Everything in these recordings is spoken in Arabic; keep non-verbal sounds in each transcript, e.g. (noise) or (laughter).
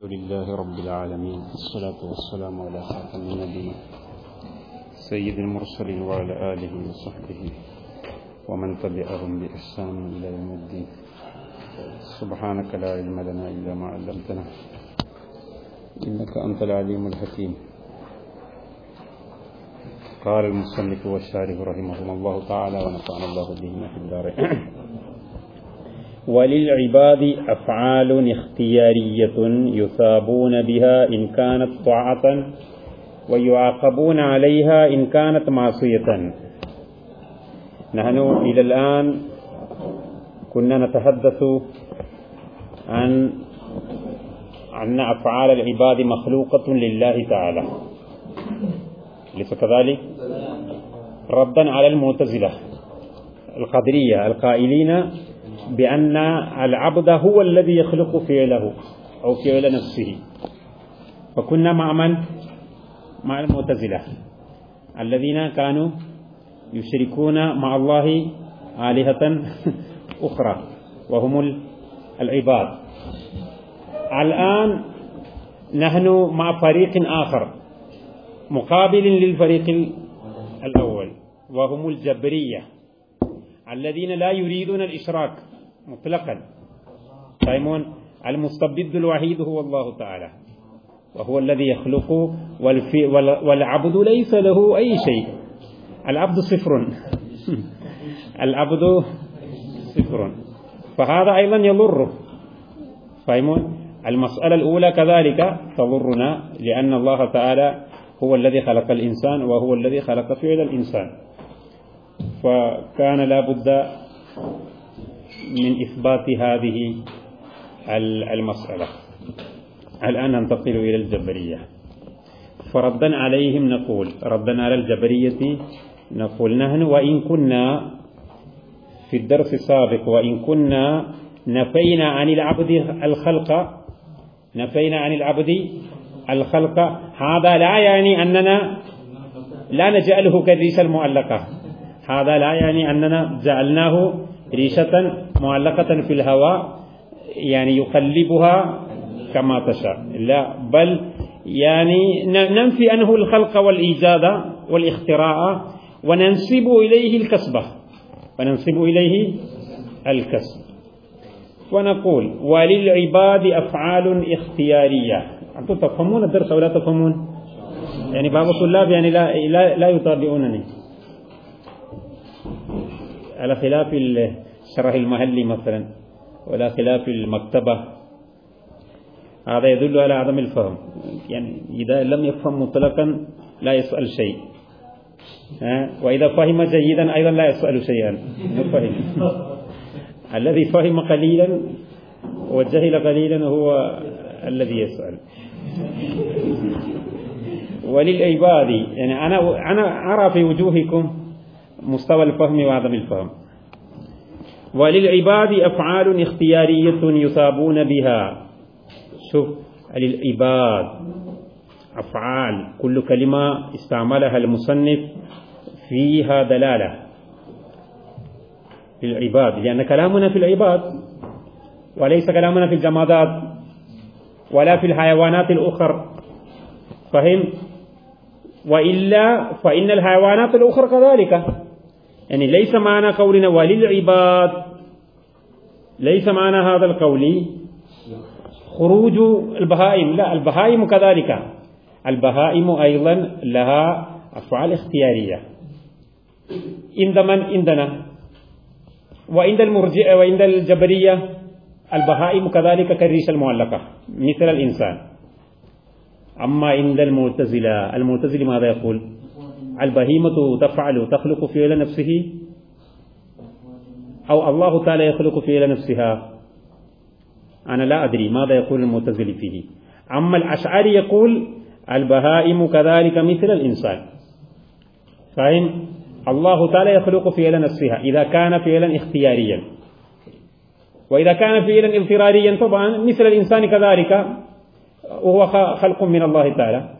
الحمد لله رب العالمين. الصلاة والسلام على خاتم النبي سيد المرسلين وعلى آله وصحبه ومن تبعهم بإحسان إلى يوم الدين. سبحانك لا علم لنا إلا ما علمتنا إنك أنت العليم الحكيم. قال المصنف والشارح رحمهم الله تعالى ونفعنا الله بهما في الدارين وللعباد أفعال اختيارية يثابون بها إن كانت طاعة ويعاقبون عليها إن كانت معصية. نحن إلى الآن كنا نتحدث عن أن أفعال العباد مخلوقة لله تعالى. ليس كذلك؟ ردا على المعتزلة القدرية القائلين بأن العبد هو الذي يخلق فعله أو فعل نفسه. فكنا مع من؟ مع المعتزلة الذين كانوا يشركون مع الله آلهة (laughs) أخرى وهم العباد. الآن نحن مع فريق آخر مقابل للفريق الأول وهم الجبرية الذين لا يريدون الإشراك. مطلقا. فاهمون المستبد الوحيد هو الله تعالى. وهو الذي يخلق والعبد ليس له أي شيء. العبد صفر. (laughs) العبد صفر. فهذا أيضا يضره فاهمون المسألة الأولى كذلك تضرنا لأن الله تعالى هو الذي خلق الإنسان وهو الذي خلق فعل الإنسان. فكان لا بد من إثبات هذه المسألة. الآن ننتقل إلى الجبرية. فردا عليهم نقول ردا على الجبرية نقول نحن وإن كنا في الدرس السابق وإن كنا نفينا عن العبد الخلق نفينا عن العبد الخلق هذا لا يعني أننا لا نجعله كالريشة المعلقة هذا لا يعني أننا جعلناه ريشة معلقة في الهواء يعني يقلبها كما تشاء. لا بل يعني ننفي عنه الخلق والإيجاد والاختراع وننسب إليه الكسبة وننسب إليه الكسب. ونقول وللعباد أفعال اختيارية. أنتم تفهمون الدرس أو لا تفهمون؟ يعني بعض الطلاب يعني لا, لا, لا على خلاف الشرح المحلي مثلا ولا خلاف المكتبة. هذا يدل على عدم الفهم. يعني إذا لم يفهم مطلقا لا يسأل شيء. وإذا فهم جيدا أيضا لا يسأل شيئا. فهم. (laughs) الذي فهم قليلا وجهل قليلا هو الذي يسأل. وللعباد يعني أنا أنا أرى في وجوهكم مستوى الفهم وعدم الفهم. وللعباد أفعال اختيارية يصابون بها. شوف للعباد أفعال كل كلمة استعملها المصنف فيها دلالة. للعباد لأن كلامنا في العباد وليس كلامنا في الجمادات ولا في الحيوانات الأخرى فهم؟ وإلا فإن الحيوانات الأخرى كذلك. يعني ليس معنى قولنا وللعباد ليس معنى هذا القول خروج البهائم لا البهائم كذلك. البهائم أيضا لها أفعال اختيارية. عند من؟ عندنا. وعند المرجئة وعند الجبرية البهائم كذلك كالريش المعلقة مثل الإنسان. أما عند المعتزلة المعتزل ماذا يقول؟ البهيمة تفعل تخلق فعل نفسه أو الله تعالى يخلق فعل نفسها. أنا لا أدري ماذا يقول المعتزل فيه. أما الأشعري يقول البهائم كذلك مثل الإنسان. فإن الله تعالى يخلق فعل نفسها إذا كان فعلا اختياريا. وإذا كان فعلا اضطراريا طبعا مثل الإنسان كذلك وهو خلق من الله تعالى.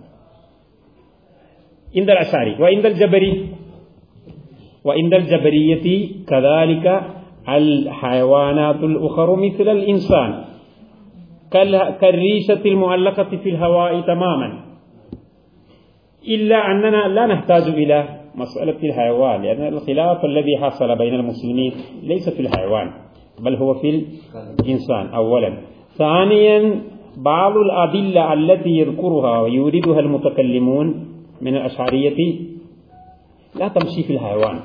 عند الأشعري وعند الجبري. وعند الجبرية كذلك الحيوانات الأخرى مثل الإنسان. كالريشة المعلقة في الهواء تماما. إلا أننا لا نحتاج إلى مسألة الحيوان لأن الخلاف الذي حصل بين المسلمين ليس في الحيوان بل هو في الإنسان أولا. ثانيا بعض الأدلة التي يذكرها ويوردها المتكلمون من الأشعرية لا تمشي في الحيوان.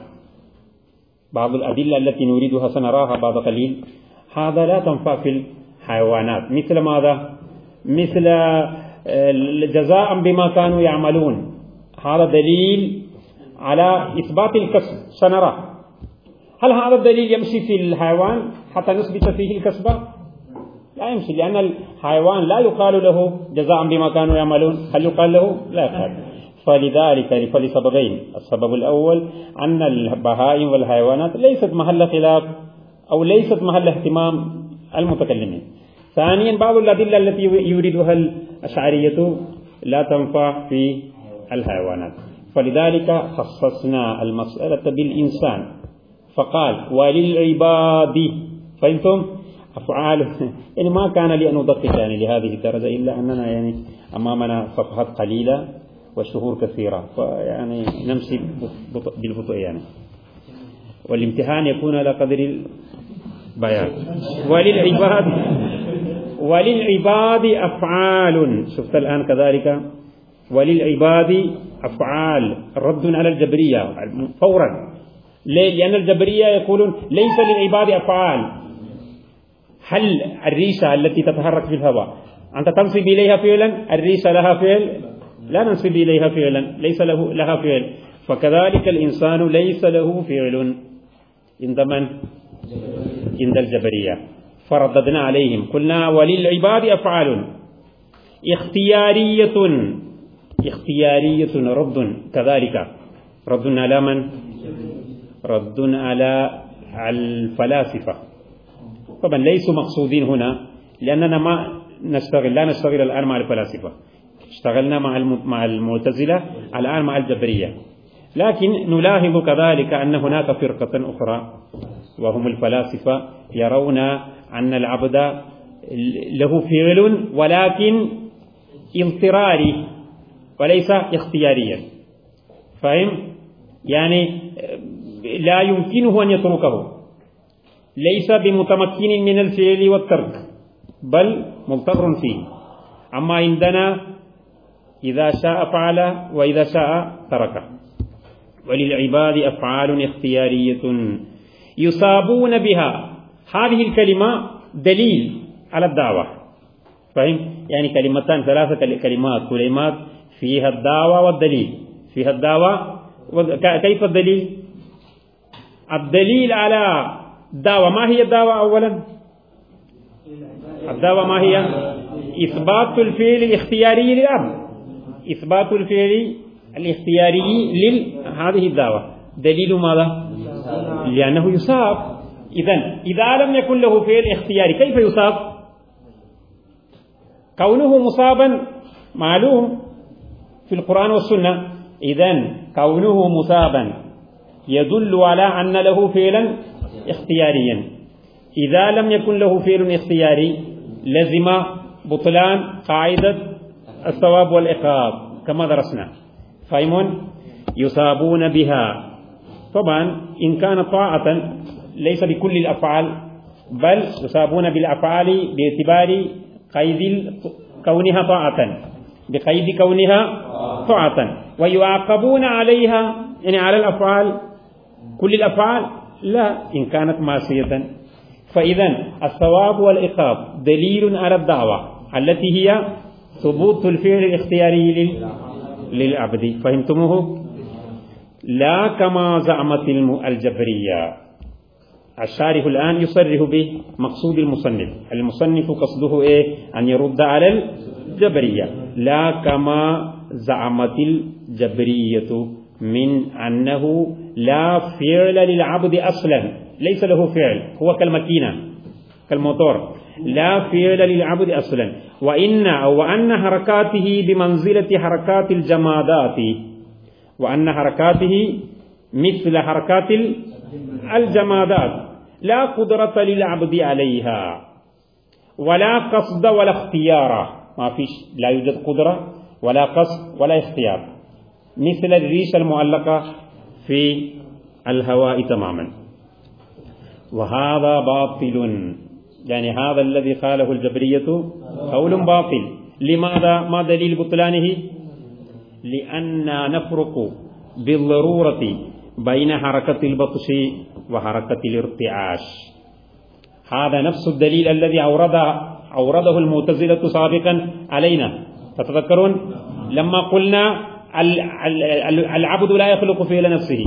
بعض الأدلة التي نريدها سنراها بعد قليل. هذا لا تنفع في الحيوانات. مثل ماذا؟ مثل جزاء بما كانوا يعملون. هذا دليل على إثبات الكسب. سنرى. هل هذا الدليل يمشي في الحيوان حتى نثبت فيه الكسب؟ لا يمشي لأن الحيوان لا يقال له جزاء بما كانوا يعملون. هل يقال له؟ لا يقال. فلذلك فلسببين السبب الأول أن البهائم والحيوانات ليست محل خلاف أو ليست محل اهتمام المتكلمين. ثانيا بعض الأدلة التي يريدها الأشعرية لا تنفع في الحيوانات. فلذلك خصصنا المسألة بالإنسان. فقال وللعباد. فهمتم؟ أفعال. (laughs) يعني ما كان لي أن أدقق يعني لهذه الدرجة إلا أننا يعني أمامنا صفحات قليلة. وشهور كثيرة. فيعني نمشي بالبطء يعني والامتحان يكون على قدر البيان. وللعباد وللعباد أفعال. شفت الآن كذلك. وللعباد أفعال. رد على الجبرية. فورا. ليه؟ لأن الجبرية يقولون ليس للعباد أفعال. هل الريشة التي تتحرك في الهواء أنت تنصب إليها فعلا؟ الريشة لها فعل؟ لا ننصب إليها فعلا ليس له لها فعل. فكذلك الإنسان ليس له فعل. عند من؟ عند الجبرية. فرددنا عليهم. قلنا وللعباد أفعال. اختيارية. اختيارية رد كذلك. رد على من؟ رد على الفلاسفة. طبعا ليسوا مقصودين هنا لأننا ما نشتغل لا نشتغل الآن مع الفلاسفة. اشتغلنا مع مع المعتزلة الآن مع الجبرية. لكن نلاحظ كذلك أن هناك فرقة أخرى وهم الفلاسفة يرون أن العبد له فعل ولكن اضطراري وليس اختياريا. فهم؟ يعني لا يمكنه أن يتركه. ليس بمتمكن من الفعل والترك بل مضطر فيه. أما عندنا إذا شاء فعل وإذا شاء ترك. وللعباد أفعال اختيارية يصابون بها. هذه الكلمة دليل على الدعوة. فهم يعني كلمتان ثلاثة كلمات كلمات فيها الدعوة والدليل. فيها الدعوة كيف الدليل؟ الدليل على دعوة ما هي الدعوة أولا؟ الدعوة ما هي؟ إثبات الفعل الاختياري للأب إثبات الفعل الاختياري لهذه الدعوة. دليل ماذا؟ لأنه يصاب. إذا إذا لم يكن له فعل اختياري كيف يصاب؟ كونه مصابا معلوم في القرآن والسنة. إذا كونه مصابا يدل على أن له فعلا اختياريا. إذا لم يكن له فعل اختياري لزم بطلان قاعدة الثواب والعقاب كما درسنا. فاهمون؟ يصابون بها. طبعا إن كان طاعة ليس بكل الأفعال بل يصابون بالأفعال باعتبار قيد كونها طاعة. بقيد كونها طاعة. ويعاقبون عليها يعني على الأفعال. كل الأفعال؟ لا إن كانت معصية. فإذا الثواب والعقاب دليل على الدعوة التي هي ثبوت الفعل الاختياري للعبد. فهمتموه؟ لا كما زعمت الجبرية. الشارح الآن يصرح بمقصود المصنف. المصنف قصده إيه؟ أن يرد على الجبرية. لا كما زعمت الجبرية من أنه لا فعل للعبد أصلا. ليس له فعل. هو كالمكينة كالموتور لا فعل للعبد أصلا. وإن أو وأن حركاته بمنزلة حركات الجمادات. وأن حركاته مثل حركات الجمادات. لا قدرة للعبد عليها. ولا قصد ولا اختيار. ما فيش لا يوجد قدرة ولا قصد ولا اختيار. مثل الريش المعلقة في الهواء تماما. وهذا باطل. يعني هذا الذي قاله الجبرية قول باطل. لماذا؟ ما دليل بطلانه؟ لأن نفرق بالضرورة بين حركة البطش وحركة الارتعاش. هذا نفس الدليل الذي أورد أورده المعتزلة سابقا علينا. تتذكرون؟ لما قلنا العبد لا يخلق فعل نفسه.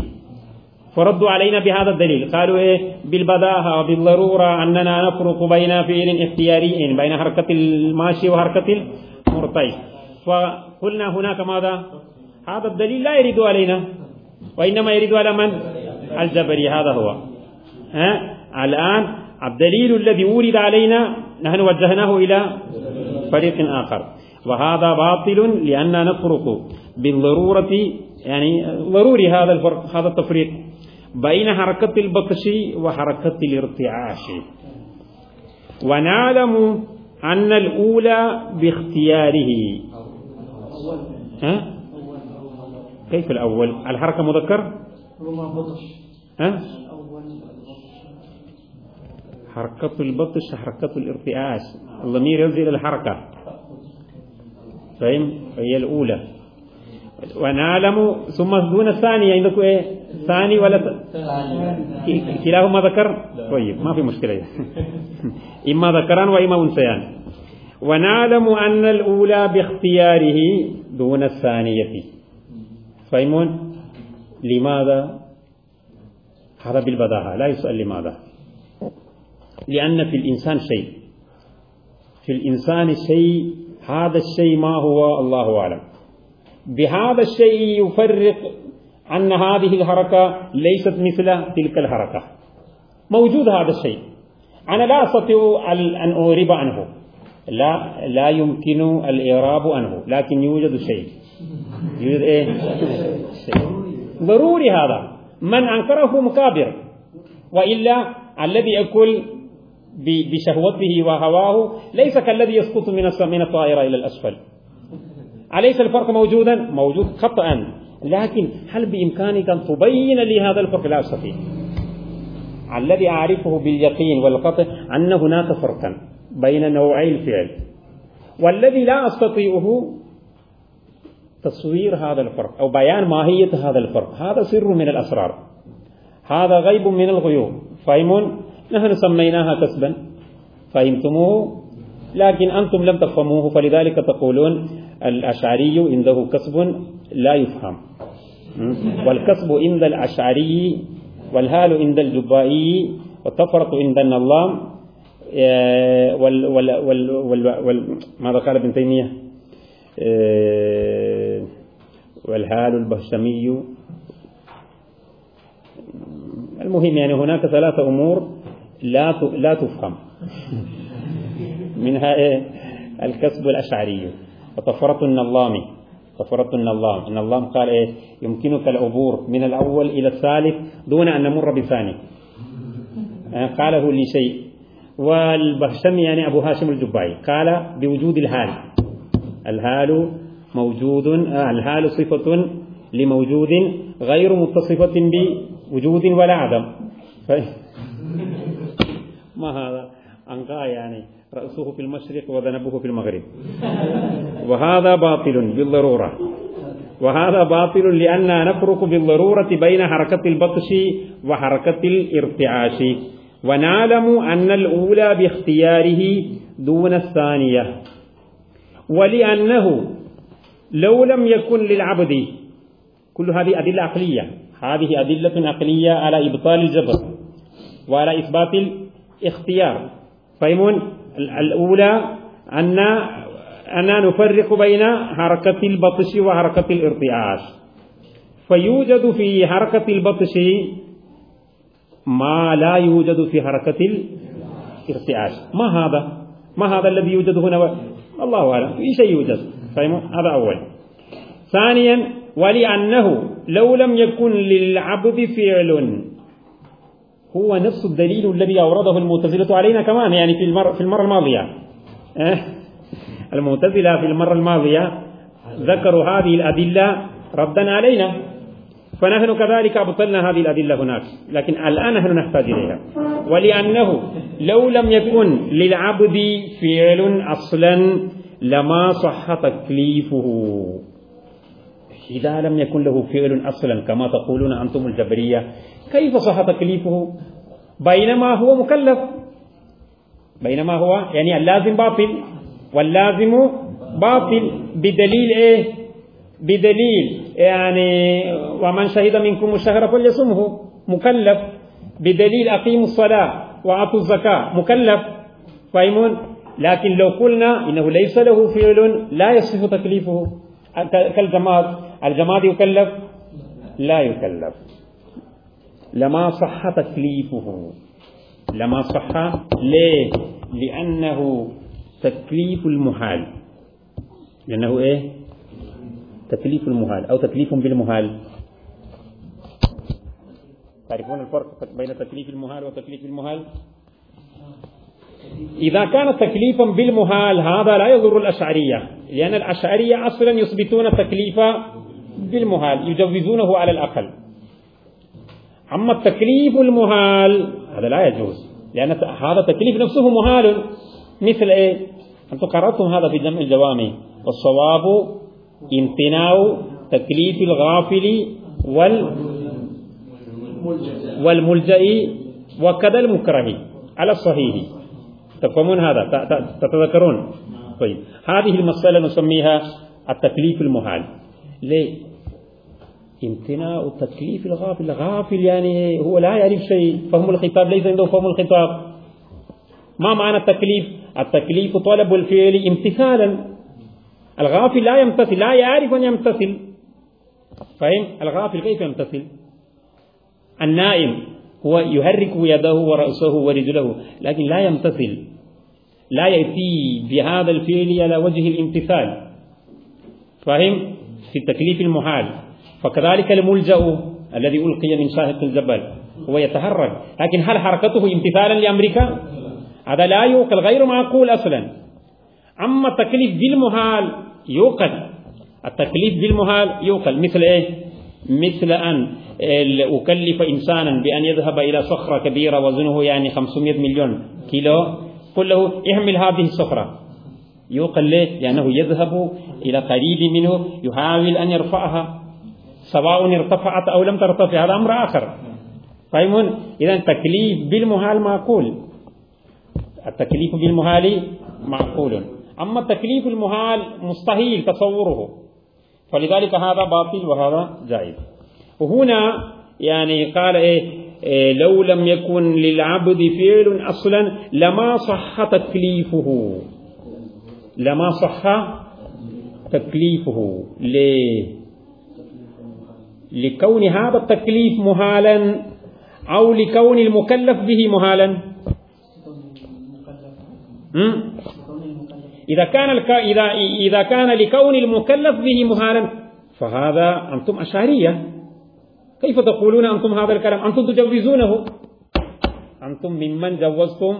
فردوا علينا بهذا الدليل. قالوا إيه؟ بالبداهة وبالضرورة أننا نفرق بين فعل اختياري بين حركة الماشي وحركة المرتعش فقلنا هناك ماذا؟ هذا الدليل لا يريد علينا. وإنما يريد على من؟ الجبري هذا هو. ها؟ الآن الدليل الذي ورد علينا نحن وجهناه إلى فريق آخر. وهذا باطل لأننا نفرق بالضرورة يعني ضروري هذا الفرق هذا التفريق. بين حركة البطش وحركة الارتعاش. ونعلم أن الأولى باختياره. ها؟ كيف الأول؟ الحركة مذكر؟ ها؟ حركة البطش حركة الارتعاش. الضمير ينزل الحركة. فهم؟ هي الأولى. ونعلم ثم دون الثانية عندكم إيه؟ ثاني ولا كلاهما ذكر؟ طيب ما في مشكلة. (laughs) إما ذكران وإما أنثيان. ونعلم أن الأولى باختياره دون الثانية. فهمون لماذا؟ هذا بالبداهة لا يسأل لماذا. لأن في الإنسان شيء. في الإنسان شيء هذا الشيء ما هو الله أعلم. بهذا الشيء يفرق أن هذه الحركة ليست مثل تلك الحركة. موجود هذا الشيء. أنا لا أستطيع أن أعرب عنه. لا لا يمكن الإعراب عنه لكن يوجد شيء. يوجد إيه؟ شيء ضروري هذا. من أنكره مكابر. وإلا الذي يأكل بشهوته وهواه ليس كالذي يسقط من الطائرة إلى الأسفل. أليس الفرق موجودا؟ موجود خطأ. لكن هل بإمكانك أن تبين لي هذا الفرق؟ لا أستطيع. الذي أعرفه باليقين والقطع أن هناك فرقا بين نوعي الفعل. والذي لا أستطيعه تصوير هذا الفرق أو بيان ماهية هذا الفرق. هذا سر من الأسرار. هذا غيب من الغيوب. فهمون؟ نحن سميناها كسبا. فهمتموه؟ لكن أنتم لم تفهموه فلذلك تقولون الأشعري عنده كسب لا يفهم. والكسب عند الأشعري والهال عند الجبائي والتفرق عند النظام آه، وال وال وال وال وال ماذا قال ابن تيمية؟ آه، والهال البهشمي المهم يعني هناك ثلاثة أمور لا لا تفهم. منها إيه؟ الكسب الأشعري. وطفرة النظام. طفرة النظام. النظام قال إيه؟ يمكنك العبور من الأول إلى الثالث دون أن نمر بثاني. آه، قاله لشيء والبهشمي يعني أبو هاشم الجبائي. قال بوجود الهال. الهال موجود آه الهال صفة لموجود غير متصفة بوجود ولا عدم. (laughs) ما هذا؟ أنقى يعني. رأسه في المشرق وذنبه في المغرب. وهذا باطل بالضرورة. وهذا باطل لأننا نفرق بالضرورة بين حركة البطش وحركة الارتعاش. ونعلم أن الأولى باختياره دون الثانية. ولأنه لو لم يكن للعبد كل هذه أدلة عقلية. هذه أدلة عقلية على إبطال الجبر وعلى إثبات الاختيار. فهمون؟ الأولى أن أننا نفرق بين حركة البطش وحركة الارتعاش. فيوجد في حركة البطش ما لا يوجد في حركة الارتعاش. ما هذا؟ ما هذا الذي يوجد هنا؟ الله أعلم. في شيء يوجد. هذا أول. ثانيا ولأنه لو لم يكن للعبد فعل هو نفس الدليل الذي أورده المعتزلة علينا كمان يعني في المرة, في المرة الماضية. أه؟ المعتزلة في المرة الماضية ذكروا هذه الأدلة ردا علينا. فنحن كذلك أبطلنا هذه الأدلة هناك لكن الآن نحن نحتاج إليها. ولأنه لو لم يكن للعبد فعل أصلا لما صح تكليفه. إذا لم يكن له فعل أصلا كما تقولون أنتم الجبرية كيف صح تكليفه؟ بينما هو مكلف. بينما هو يعني اللازم باطل واللازم باطل بدليل إيه؟ بدليل يعني ومن شهد منكم الشهر فليصمه. مكلف. بدليل أقيموا الصلاة واعطوا الزكاة. مكلف. فاهمون؟ لكن لو قلنا إنه ليس له فعل لا يصح تكليفه. كالجماد الجماد يكلف؟ لا يكلف. لما صح تكليفه. لما صح ليه؟ لأنه تكليف المحال لأنه إيه؟ تكليف المحال أو تكليف بالمحال تعرفون الفرق بين تكليف المحال وتكليف المحال إذا كان تكليفا بالمحال هذا لا يضر الأشعرية. لأن الأشعرية أصلا يثبتون التكليف بالمحال يجوزونه على الأقل. أما التكليف المهال هذا لا يجوز لأن هذا التكليف نفسه مهال. مثل إيه؟ أنتم قرأتم هذا في جمع الجوامع. والصواب امتناع تكليف الغافل وال والملجأ وكذا المكره على الصحيح. تفهمون هذا؟ تتذكرون؟ طيب. هذه المسألة نسميها التكليف المهال. ليه؟ امتناع تكليف الغافل الغافل يعني هو لا يعرف شيء فهم الخطاب ليس عنده فهم الخطاب. ما معنى التكليف؟ التكليف طلب الفعل امتثالا. الغافل لا يمتثل لا يعرف أن يمتثل. فهم؟ الغافل كيف يمتثل؟ النائم هو يحرك يده ورأسه ورجله لكن لا يمتثل. لا يأتي بهذا الفعل على وجه الامتثال. فهم؟ في التكليف المحال. فكذلك الملجأ الذي ألقي من شاهق الجبل هو يتحرك لكن هل حركته امتثالا لأمريكا؟ هذا لا يوقل غير معقول أصلا. أما التكليف بالمهال يوقل التكليف بالمهال يوقل مثل إيه مثل أن أكلف إنسانا بأن يذهب إلى صخرة كبيرة وزنه يعني 500 مليون كيلو. قل له احمل هذه الصخرة. يوقل ليه؟ لأنه يذهب إلى قريب منه يحاول أن يرفعها. سواء ارتفعت أو لم ترتفع هذا أمر آخر. فاهمون إذا التكليف بالمهال معقول. التكليف بالمهال معقول. أما التكليف المهال مستحيل تصوره. فلذلك هذا باطل وهذا جائز. وهنا يعني قال إيه, إيه لو لم يكن للعبد فعل أصلا لما صح تكليفه. لما صح تكليفه. ليه؟ لكون هذا التكليف مهالا أو لكون المكلف به مهالا. إذا كان. إذا إذا كان لكون المكلف به مهالا فهذا أنتم أشعرية. كيف تقولون أنتم هذا الكلام؟ أنتم تجوزونه. أنتم ممن جوزتم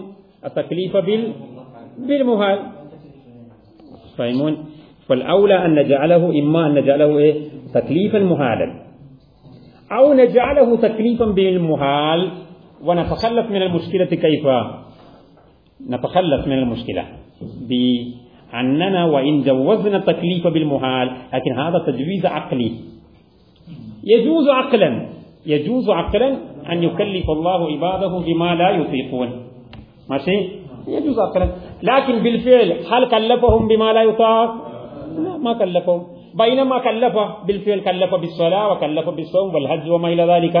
التكليف بال... بالمهال. فاهمون؟ فالأولى أن نجعله إما أن نجعله إيه؟ تكليفا مهالا. أو نجعله تكليفا بالمهال ونتخلص من المشكلة كيف؟ نتخلص من المشكلة بأننا وإن جوزنا التكليف بالمهال لكن هذا تجويز عقلي. يجوز عقلا يجوز عقلا أن يكلف الله عباده بما لا يطيقون. ماشي؟ يجوز عقلا. لكن بالفعل هل كلفهم بما لا يطاق؟ لا ما كلفهم. بينما كلف بالفعل كلف بالصلاة وكلف بالصوم والحج وما إلى ذلك.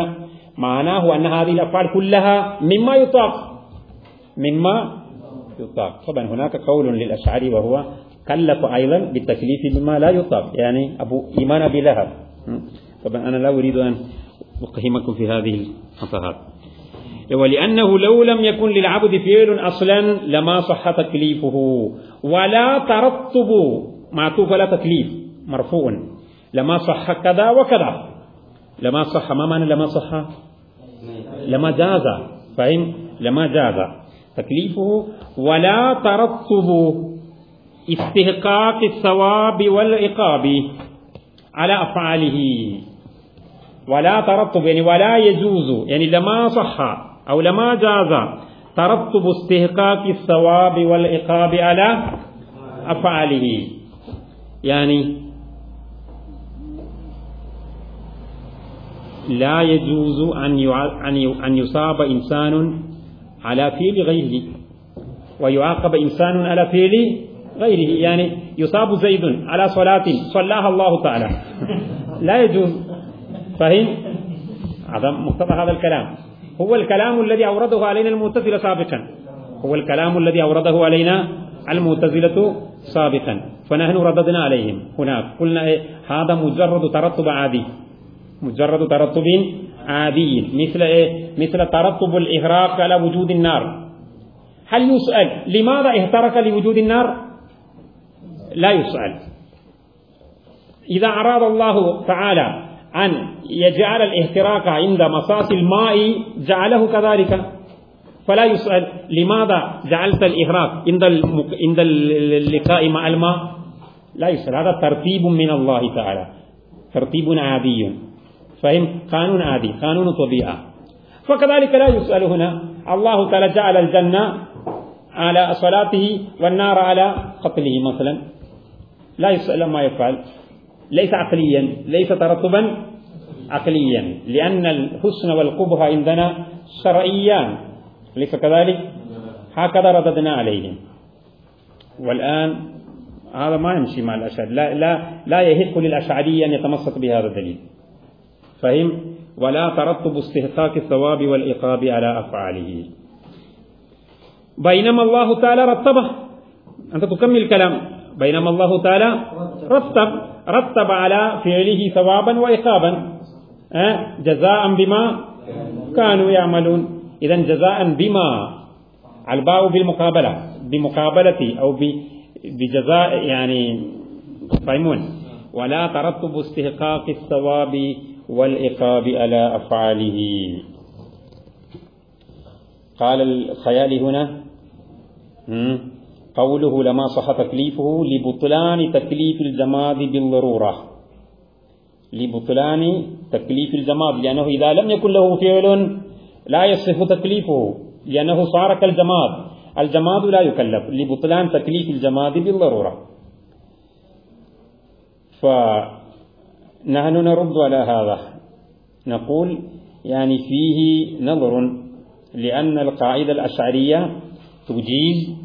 معناه أن هذه الأفعال كلها مما يطاق. مما يطاق. طبعا هناك قول للأشعري وهو كلف أيضا بالتكليف بما لا يطاق. يعني أبو إيمان أبي لهب. طبعا أنا لا أريد أن أقهمكم في هذه المصاهات ولأنه لو لم يكن للعبد فعل أصلا لما صح تكليفه. ولا ترتب معطوف ولا تكليف. مرفوع. لما صح كذا وكذا. لما صح ما معنى لما صح؟ لما جاز. فهم لما جاز. تكليفه ولا ترتب استحقاق الثواب والعقاب على أفعاله. ولا ترتب يعني ولا يجوز يعني لما صح أو لما جاز ترتب استحقاق الثواب والعقاب على أفعاله. يعني لا يجوز أن أن يصاب إنسان على فعل غيره ويعاقب إنسان على فعل غيره. يعني يصاب زيد على صلاة صلاها الله تعالى. (laughs) لا يجوز. فهم هذا مقتضى هذا الكلام. هو الكلام الذي أورده علينا المعتزلة سابقا. هو الكلام الذي أورده علينا المعتزلة سابقا. فنحن رددنا عليهم هناك. قلنا إيه؟ هذا مجرد ترتب عادي. مجرد ترتب عادي. مثل إيه؟ مثل ترتب الإغراق على وجود النار. هل يسأل لماذا اهترك لوجود النار؟ لا يسأل. إذا أراد الله تعالى أن يجعل الاهتراق عند مصاص الماء جعله كذلك. فلا يسأل لماذا جعلت الإهراق عند عند اللقاء مع الماء؟ لا يسأل. هذا ترتيب من الله تعالى. ترتيب عادي. فهم قانون عادي قانون طبيعة فكذلك لا يسأل هنا الله تعالى جعل الجنة على صلاته والنار على قتله مثلا. لا يسأل ما يفعل. ليس عقليا ليس ترتبا عقليا لأن الحسن والقبح عندنا شرعيان. ليس كذلك؟ هكذا رددنا عليهم. والآن هذا ما يمشي مع الأشعري. لا, لا, لا يهق للأشعري أن يتمسك بهذا الدليل. فهم ولا ترتب استحقاق الثواب والعقاب على أفعاله. بينما الله تعالى رتبه أنت تكمل كلام. بينما الله تعالى رتب. رتب على فعله ثوابا وعقابا جزاء بما كانوا يعملون. إذا جزاء بما. الباء بالمقابلة. بمقابلة أو بجزاء يعني فاهمون ولا ترتب استحقاق الثواب والعقاب على أفعاله. قال الخيال هنا قوله لما صح تكليفه لبطلان تكليف الجماد بالضرورة. لبطلان تكليف الجماد لأنه إذا لم يكن له فعل لا يصح تكليفه لأنه صار كالجماد. الجماد لا يكلف لبطلان تكليف الجماد بالضرورة. فنحن نرد على هذا. نقول يعني فيه نظر لأن القاعدة الأشعرية تجيز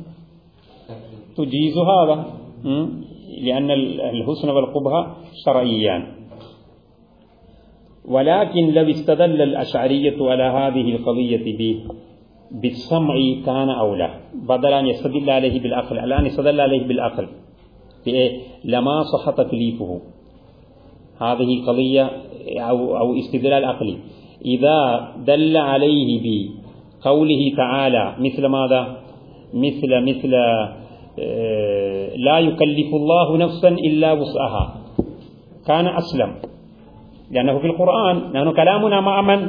تجيز هذا لأن الحسن والقبح شرعيان. ولكن لو استدل الأشعرية على هذه القضية بالسمع كان أولى. بدل أن يستدل عليه بالعقل الآن يستدل عليه بالعقل. لما صح تكليفه هذه قضية أو, أو استدلال عقلي. إذا دل عليه بقوله تعالى مثل ماذا؟ مثل مثل آه، لا يكلف الله نفسا إلا وسعها. كان أسلم. لأنه في القرآن نحن كلامنا مع من؟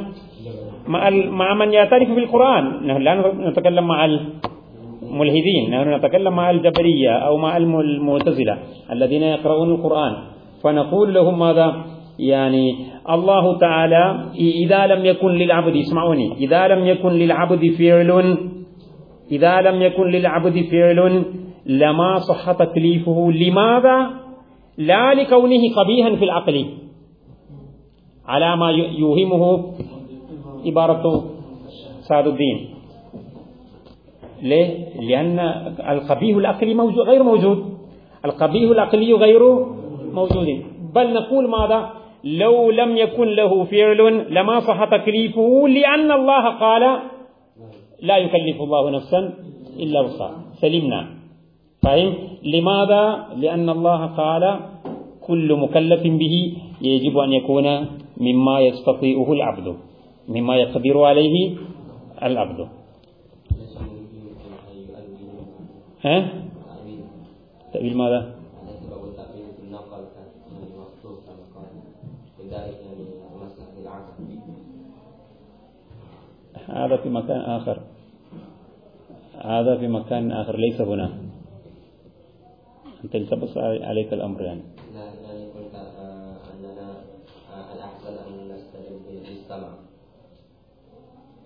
مع, مع من يعترف بالقرآن. نحن لا نتكلم مع الملحدين. نحن نتكلم مع الجبرية أو مع المعتزلة الذين يقرؤون القرآن. فنقول لهم ماذا؟ يعني الله تعالى إذا لم يكن للعبد اسمعوني إذا لم يكن للعبد فعل إذا لم يكن للعبد فعل لما صح تكليفه لماذا؟ لا لكونه قبيحا في العقل. على ما يوهمه عبارة سعد الدين ليه؟ لأن القبيح العقلي موجود غير موجود. القبيح العقلي غير موجود بل نقول ماذا؟ لو لم يكن له فعل لما صح تكليفه لأن الله قال لا يكلف الله نفسا إلا وسعها. سلمنا. فهم لماذا؟ لأن الله قال كل مكلف به يجب أن يكون مما يستطيعه العبد مما يقدر عليه العبد. ها؟ تأويل ماذا؟ هذا في مكان آخر. هذا في مكان آخر ليس هنا. أنت التبس عليك الأمر يعني. آه، آه،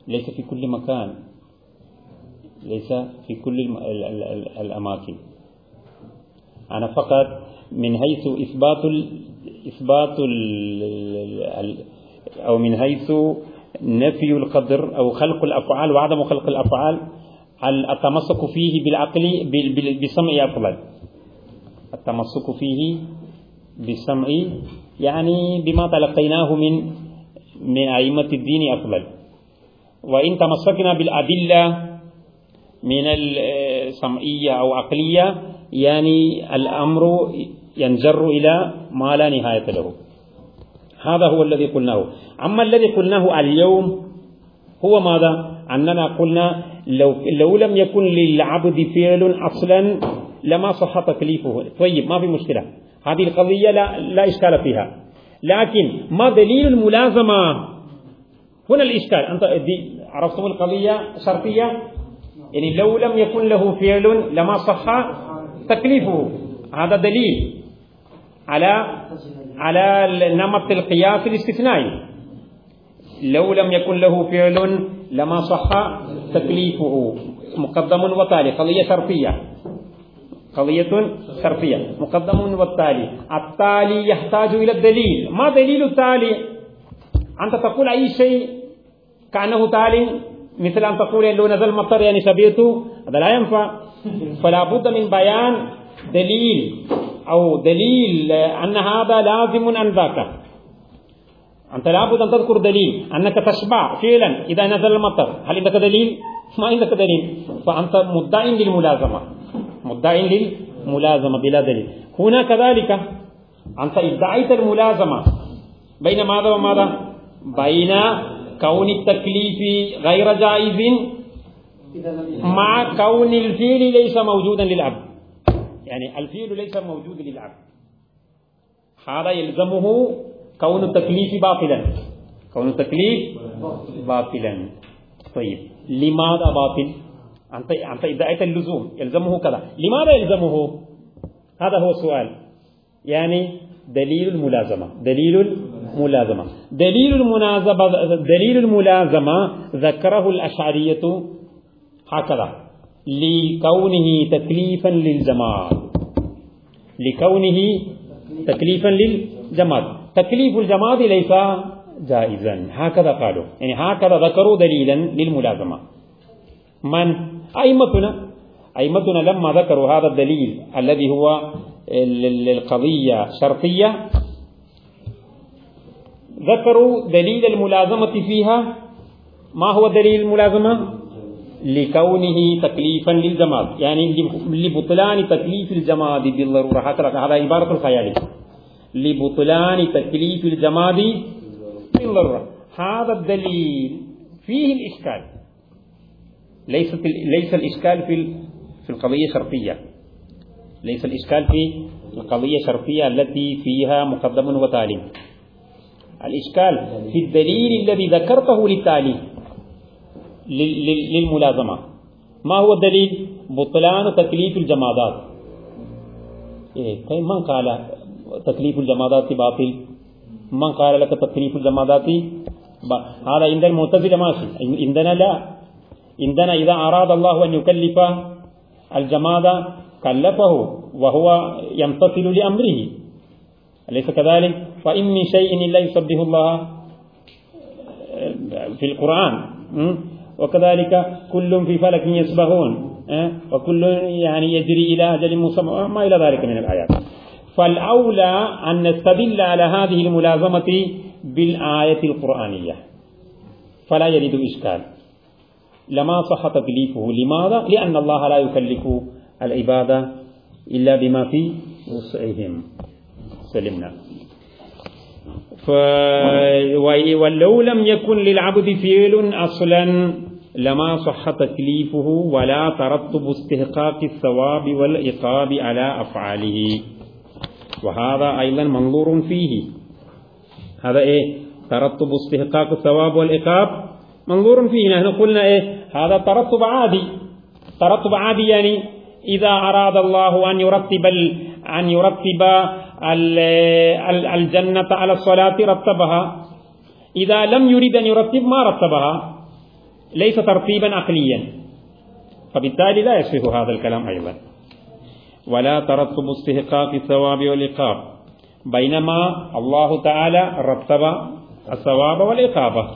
ليس في كل مكان. ليس في كل الأماكن. أنا فقط من حيث إثبات ال إثبات ال أو من حيث نفي القدر أو خلق الأفعال وعدم خلق الأفعال ال- التمسك فيه بالعقل بال- بال- بالسمع أفضل؟ التمسك فيه بالسمع يعني بما تلقيناه من من أئمة الدين أفضل. وإن تمسكنا بالأدلة من السمعية أو عقلية يعني الأمر ينجر إلى ما لا نهاية له. هذا هو الذي قلناه. أما الذي قلناه اليوم هو ماذا؟ أننا قلنا لو, لو لم يكن للعبد فعل أصلا لما صح تكليفه. طيب ما في مشكلة. هذه القضية لا, لا إشكال فيها. لكن ما دليل الملازمة؟ هنا الإشكال. أنت عرفتم القضية شرطية؟ يعني لو لم يكن له فعل لما صح تكليفه. هذا دليل على على نمط القياس الاستثنائي. لو لم يكن له فعل لما صح تكليفه. مقدم وتالي قضية شرطية قضية شرطية مقدم والتالي التالي يحتاج إلى الدليل. ما دليل التالي أنت تقول أي شيء كأنه تالي مثل أن تقول لو نزل مطر يعني سبيته هذا لا ينفع. فلا بد من بيان دليل. أو دليل أن هذا لازم عن ذاك. أنت لابد أن تذكر دليل أنك تشبع فعلا إذا نزل المطر. هل عندك دليل؟ ما عندك دليل. فأنت مدع للملازمة. مدع للملازمة بلا دليل. هنا كذلك أنت ادعيت الملازمة بين ماذا وماذا؟ بين كون التكليف غير جائز مع كون الفيل ليس موجودا للعبد. يعني الفيل ليس موجود للعبد. هذا يلزمه كون التكليف باطلا. كون التكليف باطلا. طيب. لماذا باطل؟ أنت أنت ادعيت اللزوم. يلزمه كذا. لماذا يلزمه؟ هذا هو السؤال. يعني دليل الملازمة. دليل الملازمة. دليل المناسبة دليل الملازمة ذكره الأشعرية. هكذا. لكونه تكليفا للجماعة. لكونه تكليفا للجماد تكليف الجماد ليس جائزا. هكذا قالوا. يعني هكذا ذكروا دليلا للملازمة. من أئمتنا أئمتنا لما ذكروا هذا الدليل الذي هو القضية شرطية ذكروا دليل الملازمة فيها. ما هو دليل الملازمة؟ لكونه تكليفا للجماد. يعني لبطلان تكليف الجماد بالضرورة. هذا عبارة الخيال لبطلان تكليف الجماد بالضرورة. هذا الدليل فيه الإشكال. ليس ليس الإشكال في في القضية الشرطية ليس الإشكال في القضية الشرطية التي فيها مقدم وتالي. الإشكال في الدليل الذي ذكرته للتالي. للملازمة ما هو الدليل؟ بطلان تكليف الجمادات. إيه طيب من قال تكليف الجمادات باطل؟ من قال لك تكليف الجمادات؟ هذا عند المعتزلة ماشي عندنا لا. عندنا إذا أراد الله أن يكلف الجماد كلفه وهو يمتثل لأمره. أليس كذلك؟ فإن من شيء إلا يسبه الله في القرآن. وكذلك كل في فلك يسبحون وكل يعني يجري إلى أجل مسمى ما إلى ذلك من الآيات. فالأولى أن نستدل على هذه الملازمة بالآية القرآنية. فلا يريد إشكال. لما صح تكليفه. لماذا؟ لأن الله لا يكلف العبادة إلا بما في وسعهم. سلمنا. ف... ولو لم يكن للعبد فعل أصلا لما صح تكليفه ولا ترتب استحقاق الثواب والعقاب على أفعاله. وهذا أيضا منظور فيه. هذا إيه؟ ترتب استحقاق الثواب والعقاب؟ منظور فيه. نحن قلنا إيه؟ هذا ترتب عادي. ترتب عادي يعني إذا أراد الله أن يرتب أن يرتب الجنة على الصلاة رتبها. إذا لم يريد أن يرتب ما رتبها؟ ليس ترتيبا عقليا. فبالتالي لا يصح هذا الكلام أيضا. ولا ترتب استحقاق الثواب والعقاب بينما الله تعالى رتب الثواب والعقاب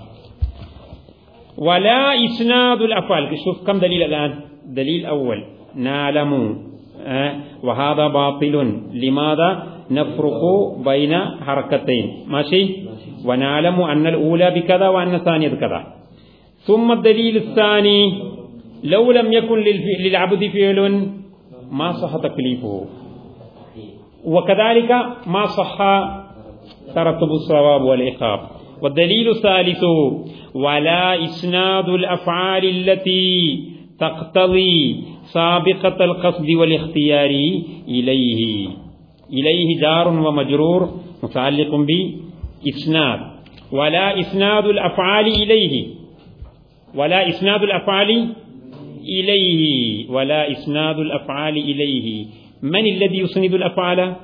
ولا إسناد الأفعال. شوف كم دليل الآن. دليل أول. نعلم. أه. وهذا باطل. لماذا؟ نفرق بين حركتين. ماشي. ونعلم أن الأولى بكذا وأن الثانية بكذا. ثم الدليل الثاني لو لم يكن للعبد فعل ما صح تكليفه. وكذلك ما صح ترتب الصواب والعقاب. والدليل الثالث ولا إسناد الأفعال التي تقتضي سابقة القصد والاختيار إليه. إليه جار ومجرور متعلق بإسناد. ولا إسناد الأفعال إليه. ولا إسناد الأفعال إليه ولا إسناد الأفعال إليه. من الذي يسند الأفعال؟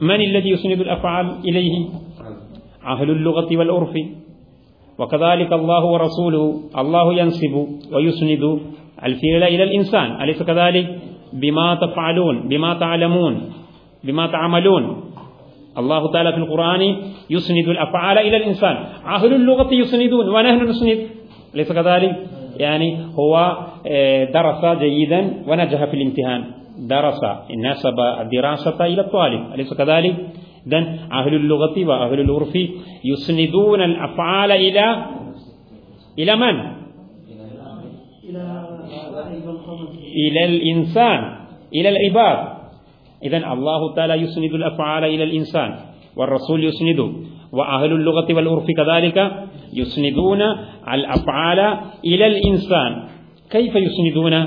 من الذي يسند الأفعال إليه؟ أهل اللغة والعرف. وكذلك الله ورسوله الله ينسب ويسند الفعل إلى الإنسان. أليس كذلك؟ بما تفعلون بما تعلمون بما تعملون. الله تعالى في القرآن يسند الأفعال إلى الإنسان. أهل اللغة يسندون ونحن نسند. أليس كذلك؟ يعني هو درس جيدا ونجح في الامتحان. درس نسب الدراسة إلى الطالب. أليس كذلك؟ إذن أهل اللغة وأهل العرف يسندون الأفعال إلى إلى من؟ إلى الإنسان إلى العباد. إذن الله تعالى يسند الأفعال إلى الإنسان والرسول يسنده وأهل اللغة والعرف كذلك يسندون الأفعال إلى الإنسان. كيف يسندون؟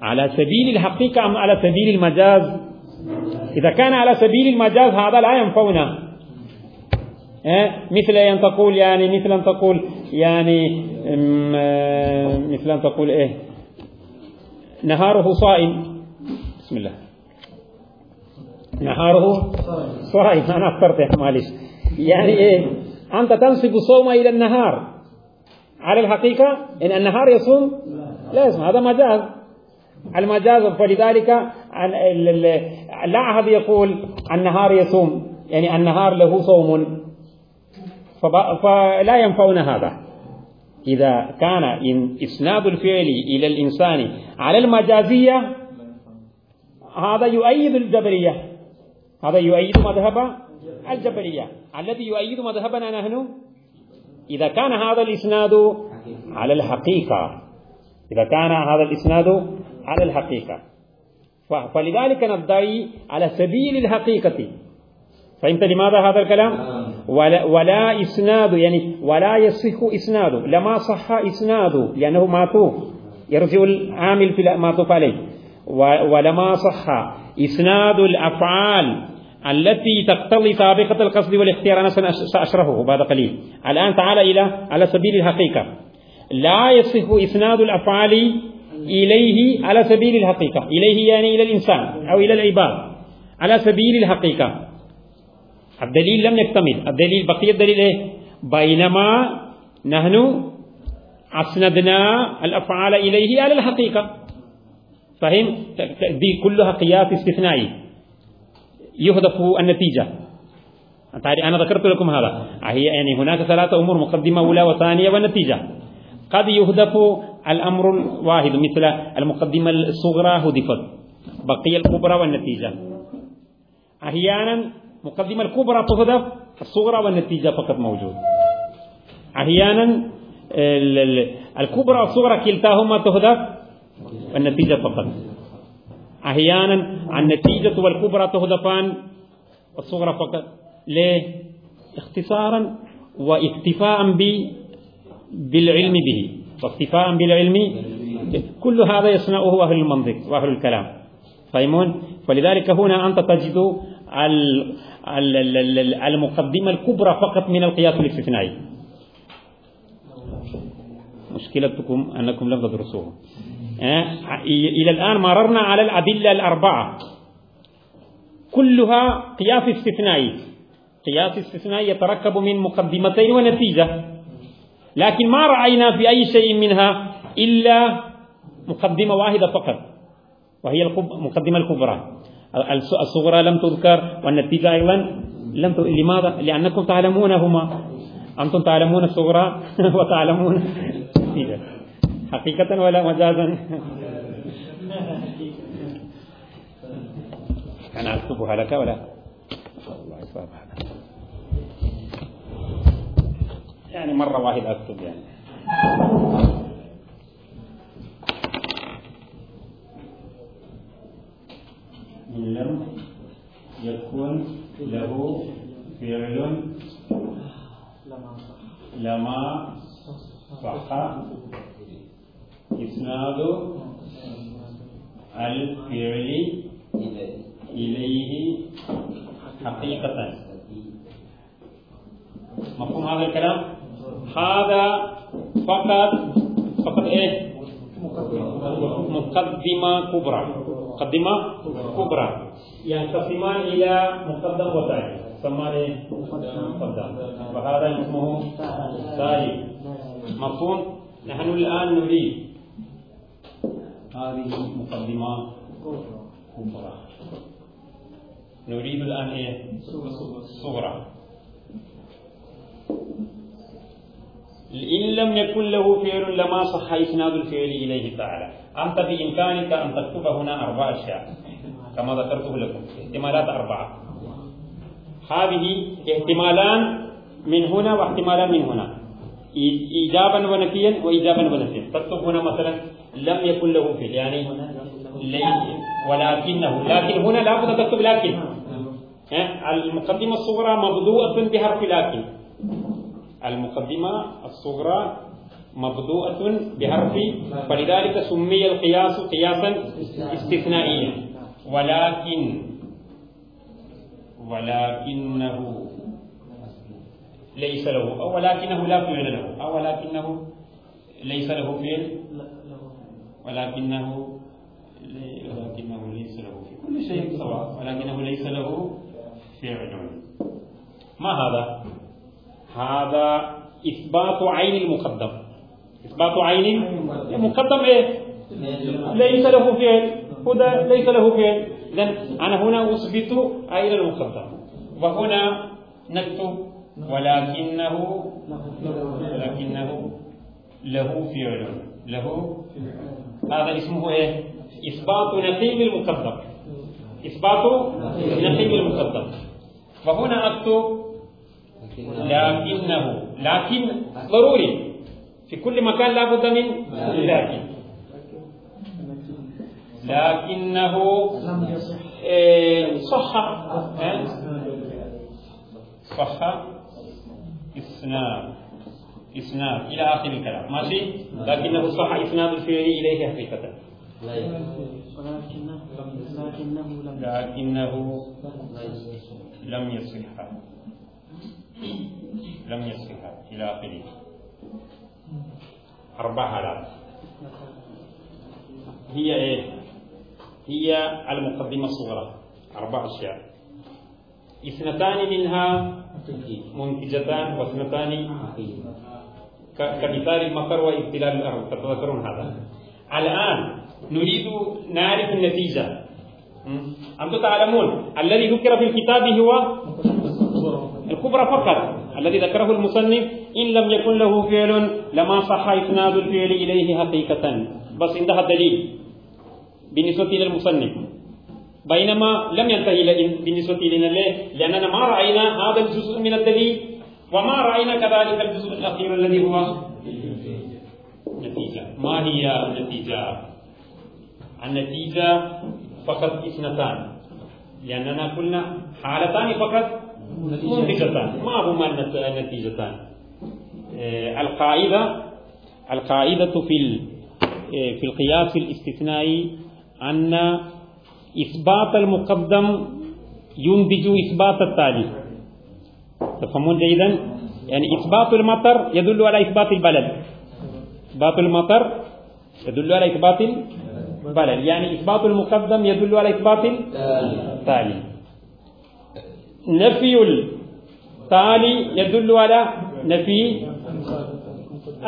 على سبيل الحقيقة أم على سبيل المجاز؟ إذا كان على سبيل المجاز هذا لا ينفعنا. مثل أن تقول يعني مثل أن تقول يعني مثل أن تقول إيه؟ نهاره صائم. بسم الله. نهاره. صائم أنا أخطرت معلش يعني إيه؟ أنت تنسب الصوم إلى النهار. على الحقيقة إن النهار يصوم لا يصوم. هذا مجاز. المجاز فلذلك لا أحد يقول النهار يصوم. يعني النهار له صوم. فلا ينفعنا هذا. إذا كان إن إسناد الفعل إلى الإنسان على المجازية هذا يؤيد الجبرية. هذا يؤيد مذهب الجبرية. الذي يؤيد مذهبنا نحن؟ إذا كان هذا الإسناد على الحقيقة. إذا كان هذا الإسناد على الحقيقة. فلذلك ندعي على سبيل الحقيقة. فهمت لماذا هذا الكلام؟ ولا, ولا إسناد يعني ولا يصح إسناد. لما صح إسناد لأنه ماتوا يرجع العامل في معطوف عليه. ولما صح إسناد الأفعال التي تقتضي سابقة القصد والاختيار أنا سأشرحه بعد قليل. الآن تعال إلى على سبيل الحقيقة. لا يصح إسناد الأفعال إليه على سبيل الحقيقة. إليه يعني إلى الإنسان أو إلى العباد. على سبيل الحقيقة. الدليل لم يكتمل. الدليل بقي الدليل إيه؟ بينما نحن أسندنا الأفعال إليه على الحقيقة. فهم؟ دي كلها قياس استثنائي. يهدف النتيجة. أنا ذكرت لكم هذا. هي يعني هناك ثلاثة أمور مقدمة أولى وثانية والنتيجة. قد يهدف الأمر الواحد مثل المقدمة الصغرى هدفت. بقي الكبرى والنتيجة. أحيانا مقدمة الكبرى تهدف الصغرى والنتيجة فقط موجود. أحيانا الكبرى والصغرى كلتاهما تهدف والنتيجة فقط. أحيانا النتيجة والكبرى تهدفان والصغرى فقط. ليه؟ اختصارا واكتفاء بالعلم به. واكتفاء بالعلم كل هذا يصنعه أهل المنطق وأهل الكلام. فاهمون؟ فلذلك هنا أنت تجد المقدمة الكبرى فقط من القياس الاستثنائي. مشكلتكم أنكم لم تدرسوه إلى الآن مررنا على الأدلة الأربعة. كلها قياس استثنائي. قياس استثنائي يتركب من مقدمتين ونتيجة. لكن ما رأينا في أي شيء منها إلا مقدمة واحدة فقط وهي المقدمة الكبرى. الصغرى لم تذكر والنتيجة أيضا لم تذكر لماذا؟ لأنكم تعلمونهما. أنتم تعلمون الصغرى (laughs) وتعلمون النتيجة. حقيقة ولا مجازا؟ أنا أكتبها لك ولا؟ الله يعني مرة واحدة أكتب يعني. إن لم يكن له فعل لما صح. إسناد الفعل إليه حقيقة. مفهوم هذا الكلام؟ هذا فقط فقط إيه؟ مقدمة كبرى. مقدمة كبرى. ينقسمان إلى مقدم وثاني. سماه إيه؟ مقدم. وهذا اسمه ثاني. مفهوم؟ نحن الآن نريد هذه مقدمة كبرى. نريد الآن إيه؟ صغرى. إن لم يكن له فعل لما صح إسناد الفعل إليه تعالى. أنت بإمكانك أن تكتب هنا أربع أشياء. كما ذكرته لكم. احتمالات أربعة. هذه احتمالان من هنا واحتمالان من هنا. إيجابا ونفيا وإيجابا ونفيا. تكتب هنا مثلا لم يكن له فعل يعني ولكنه لكن هنا لابد تكتب لكن. المقدمة الصغرى مبدوءة بحرف لكن. المقدمة الصغرى مبدوءة بحرف فلذلك سمي القياس قياسا استثنائيا. ولكن ولكنه ليس له. أو ولكنه لا فعل له. أو ولكنه ليس له فعل ولكنه ولكنه ليس له في كل شيء سواء ولكنه ليس له فعل. ما هذا؟ هذا إثبات عين المقدم. إثبات عين المقدم إيه؟ ليس له فعل. هدى ليس له فعل. إذن أنا هنا أثبت عين المقدم. وهنا نكتب ولكنه ولكنه له فعل. له هذا اسمه إيه؟ إثبات نقيب المقدم إثبات نقيب المقدم وهنا أكتب لكنه لكن ضروري. في كل مكان لابد من لكن لكنه صح. صح. إسناد إسناد. إلى آخر الكلام. ماشي؟ لكنه صح إسناد الفعل إليه حقيقة. لكنه لم يصح. لم يصح. إلى آخره. أربع حالات. هي إيه؟ هي المقدمة الصغرى. أربع أشياء. إثنتان منها منتجتان وإثنتان كمثال المطر وابتلاء الأرض. تتذكرون هذا. الآن نريد نعرف النتيجة. أنتم تعلمون الذي ذكر في الكتاب هو الكبرى فقط. الذي ذكره المصنف إن لم يكن له فعل لما صح إسناد الفعل إليه حقيقة. بس عندها الدليل بالنسبة للمصنف. بينما لم ينتهي بالنسبة لنا ليه؟ لأننا ما رأينا هذا الجزء من الدليل. وما رأينا كذلك الجزء الأخير الذي هو نتيجة. ما هي النتيجة؟ النتيجة فقط اثنتان. لأننا قلنا حالتان فقط منتجتان ما هما النتيجتان؟ آه، القاعدة القاعدة في آه، في القياس الاستثنائي أن إثبات المقدم ينتج إثبات التالي. تفهمون جيدا؟ يعني إثبات المطر يدل على إثبات البلد. إثبات المطر يدل على إثبات البلد. يعني إثبات المقدم يدل على إثبات التالي نفي التالي يدل على نفي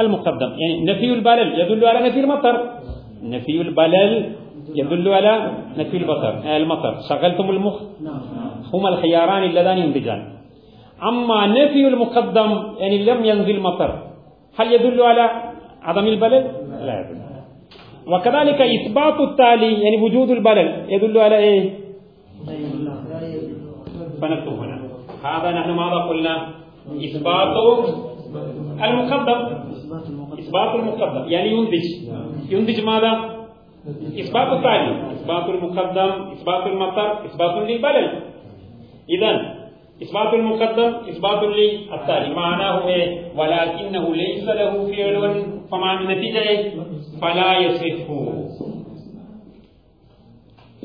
المقدم. يعني نفي البلل يدل على نفي المطر. نفي البلل يدل على نفي البطر المطر. شغلتم المخ؟ هما الخياران اللذان ينتجان أما نفي المقدم يعني لم ينزل مطر. هل يدل على عدم البلل؟ لا يدل. وكذلك إثبات التالي يعني وجود البلل يدل على إيه؟ فنكتب هنا. هذا نحن ماذا قلنا؟ إثبات المقدم. إثبات المقدم يعني ينتج. ينتج ماذا؟ إثبات التالي. إثبات المقدم إثبات المطر إثبات للبلل. إذا إثبات المقدم إثبات للتالي معناه إيه؟ ولكنه ليس له فعل فمعنى النتيجة إيه؟ فلا يصح.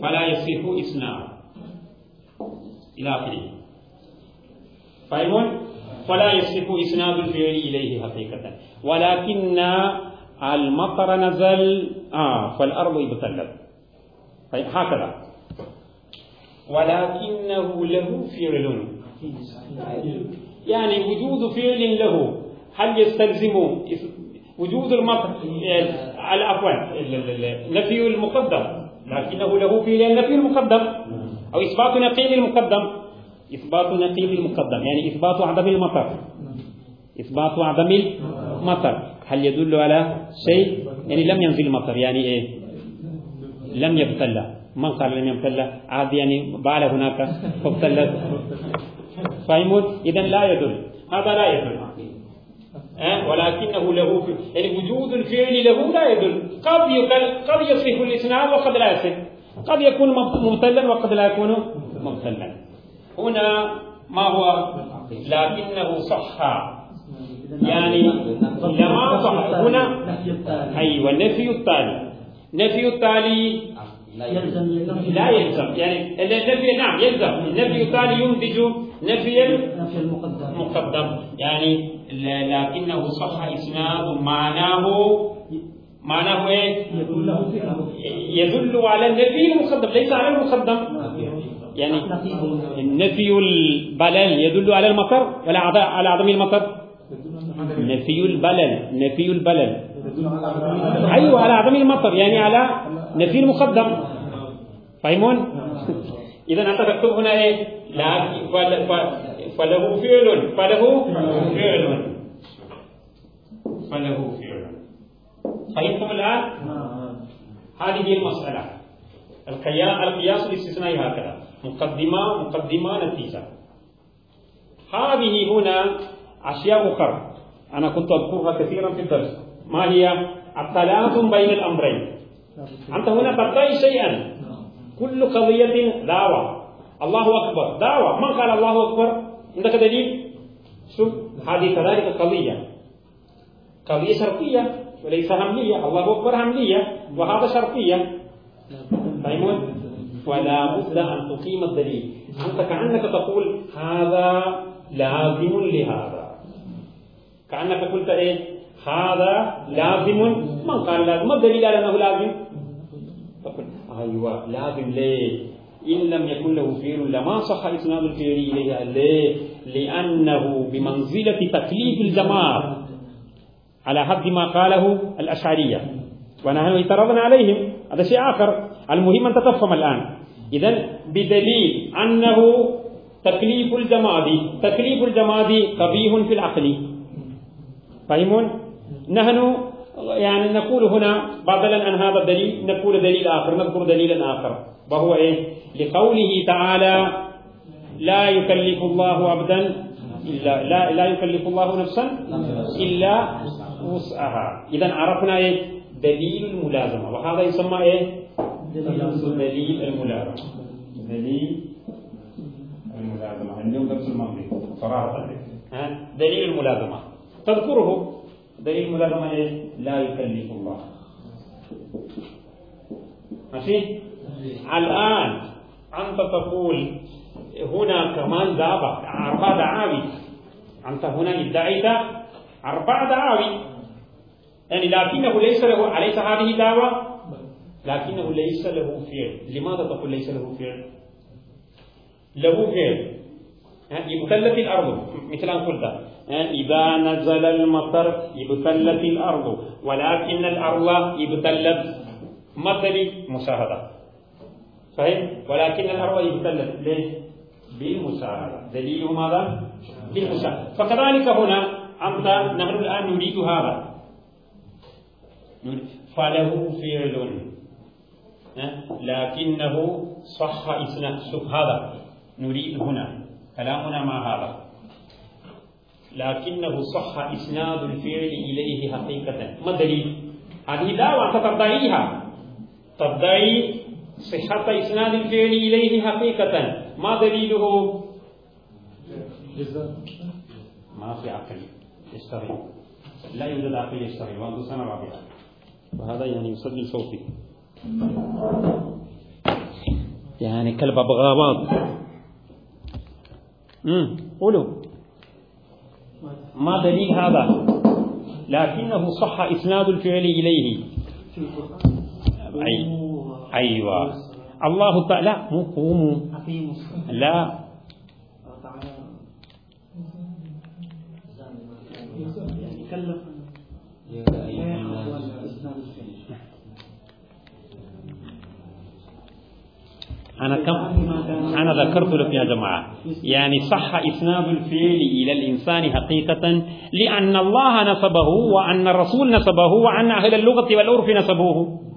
فلا يصح إسناد إلى آخره. فاهمون؟ فلا يصح إسناد الفعل إليه حقيقة. ولكن المطر نزل آه فالأرض ابتلت. طيب هكذا. ولكنه له فعل. يعني وجود فعل له هل يستلزم وجود المطر عفوا نفي المقدم لكنه له فعل نفي المقدم أو إثبات نقيض المقدم. إثبات نقيض المقدم يعني إثبات عدم المطر. إثبات عدم المطر. هل يدل على شيء؟ يعني لم ينزل المطر يعني إيه؟ لم يبتلى. من قال لم يبتلى؟ عاد يعني بال هناك فابتلت. فاهمون إذا لا يدل. هذا لا يدل. أه؟ ولكنه له يعني وجود الفعل له لا يدل. قد قد يصح الإسناد وقد لا يصح. قد يكون مبتلا وقد لا يكون مبتلا هنا ما هو؟ لكنه صح. يعني لما صح. هنا أيوة نفي التالي. نفي التالي لا يلزم. يعني النفي نعم يلزم. النفي التالي ينتج نفي المقدم. يعني لكنه صح إسناد معناه معناه إيه؟ يدل على النفي المقدم ليس على المقدم. يعني النفي البلل يدل على المطر ولا على عدم المطر؟ نفي البلل نفي البلل. أيوة على عدم المطر يعني على نفي المقدم. فاهمون؟ إذا أنت تكتب هنا إيه لا فله فعل فله فعل. فله فعل. فهمتم الآن. هذه المسألة. القياس الاستثنائي هكذا. مقدمة مقدمة نتيجة. هذه هنا أشياء أخرى. أنا كنت أذكرها كثيرا في الدرس. ما هي؟ التلازم بين الأمرين. أنت هنا تدعي شيئا. كل قضية دعوة الله أكبر دعوة من قال الله أكبر عندك دليل شوف هذه كذلك قضية قضية شرطية وليس هملية الله أكبر هملية وهذا شرطية فهمون ولا بد أن تقيم الدليل أنت كأنك تقول هذا لازم لهذا كأنك قلت إيه هذا لازم من قال لازم ما الدليل على أنه لازم تقول أيوة لازم ليه إن لم يكن له فعل لما صح إسناد الفعل إليه؟ ليه؟ لأنه بمنزلة تكليف الجماعة على حد ما قاله الأشعرية. ونحن اعترضنا عليهم. هذا شيء آخر. المهم أن تتفهم الآن. إذا بدليل أنه تكليف الجماد تكليف الجماد قبيح في العقل. فهمون نحن يعني نقول هنا بدلا عن هذا الدليل نقول دليل آخر نذكر دليلا آخر. وهو إيه؟ لقوله تعالى لا يكلف الله عبدا إلا لا, لا يكلف الله نفسا إلا وسعها. إذا عرفنا إيه؟ دليل الملازمة. وهذا يسمى إيه؟ دليل الملازمة. دليل الملازمة. عندهم درس الماضي صراحة دليل الملازمة. تذكره. دليل الملازمة إيه؟ لا يكلف الله. ماشي؟ الآن أنت تقول هنا كمان دابة أربع دعاوي. أنت هنا ادعيت أربع دعاوي. يعني لكنه ليس له أليس هذه دعوة؟ لكنه ليس له فعل. لماذا تقول ليس له فعل؟ له فعل. ابتلت الأرض. مثل أن قلت إذا نزل المطر ابتلت الأرض ولكن الأرض ابتلت مثل مشاهدة. فهم ولكن الأرض ابتلت ليش؟ بالمشاهدة دليل ماذا؟ بالمشاهدة فكذلك هنا أنت نحن الآن نريد هذا. فله فعل. لكنه صح إسناد. هذا. نريد هنا. كلامنا مع هذا. لكنه صح إسناد الفعل إليه حقيقة. ما الدليل؟ هذه دعوة تدعيها تدعي صحة إسناد الفعل إليه حقيقة. ما دليله؟ ما في عقل يشتغل لا يوجد عقل يشتغل وعنده سنة رابعة. وهذا يعني يسجل صوتي. يعني كالببغاوات قولوا. ما دليل هذا؟ لكنه صح إسناد الفعل إليه. أي. أيوة. الله تعالى مو قوموا لا. أنا كم؟ أنا ذكرت لك يا جماعة. يعني صح إسناد الفعل إلى الإنسان حقيقة لأن الله نسبه وأن الرسول نسبه وأن أهل اللغة والعرف نسبوه.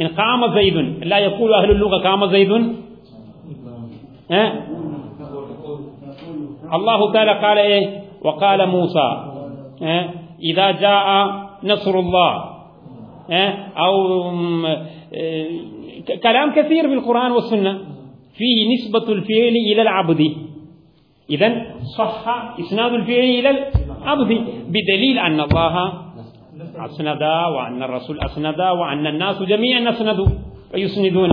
إن قام زيد لا يقول أهل اللغة قام زيد؟ الله تعالى قال إيه وقال موسى؟ إذا جاء نصر الله؟ أو كلام كثير في القرآن والسنة فيه نسبة الفعل إلى العبد إذا صح إسناد الفعل إلى العبد بدليل أن الله أسند وأن الرسول أسند وأن الناس جميعا أسندوا ويسندون.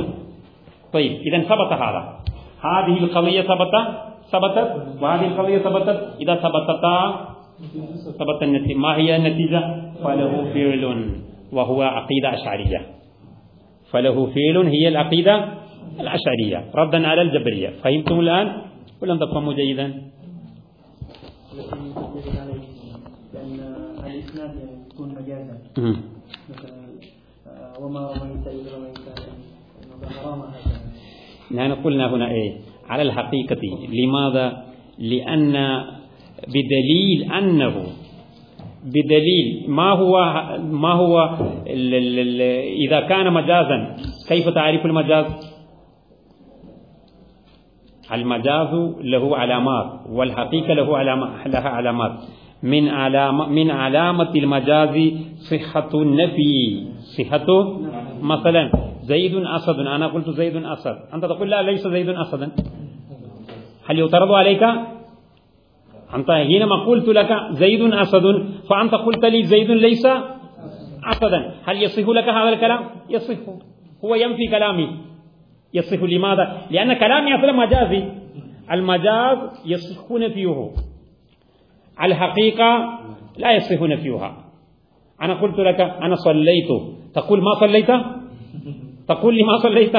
طيب إذا ثبت هذا. هذه القضية ثبت؟ ثبتت وهذه القضية ثبتت؟ إذا ثبتتا ثبت النتيجة ما هي النتيجة؟ فله فعل وهو عقيدة أشعرية. فله فعل هي العقيدة الأشعرية. ردا على الجبرية. فهمتم الآن؟ ولم تفهموا جيدا. يكون مجازا. مثلا وما رميت إذ رميت نحن قلنا هنا إيه؟ على الحقيقة لماذا؟ لأن بدليل أنه بدليل ما هو ما هو ال ال ال إذا كان مجازا كيف تعرف المجاز؟ المجاز له علامات والحقيقة له علامات لها علامات. من علامة من علامة المجاز صحة النفي. صحة مثلا زيد أسد. أنا قلت زيد أسد. أنت تقول لا ليس زيد أسدا. هل يعترض عليك؟ أنت حينما قلت لك زيد أسد فأنت قلت لي زيد ليس أسدا. هل يصح لك هذا الكلام؟ يصح. هو ينفي كلامي. يصح. لماذا؟ لأن كلامي أصلا مجازي. المجاز يصح نفيه. الحقيقة لا يصح نفيها أنا قلت لك أنا صليت. تقول ما صليت؟ تقول لي ما صليت.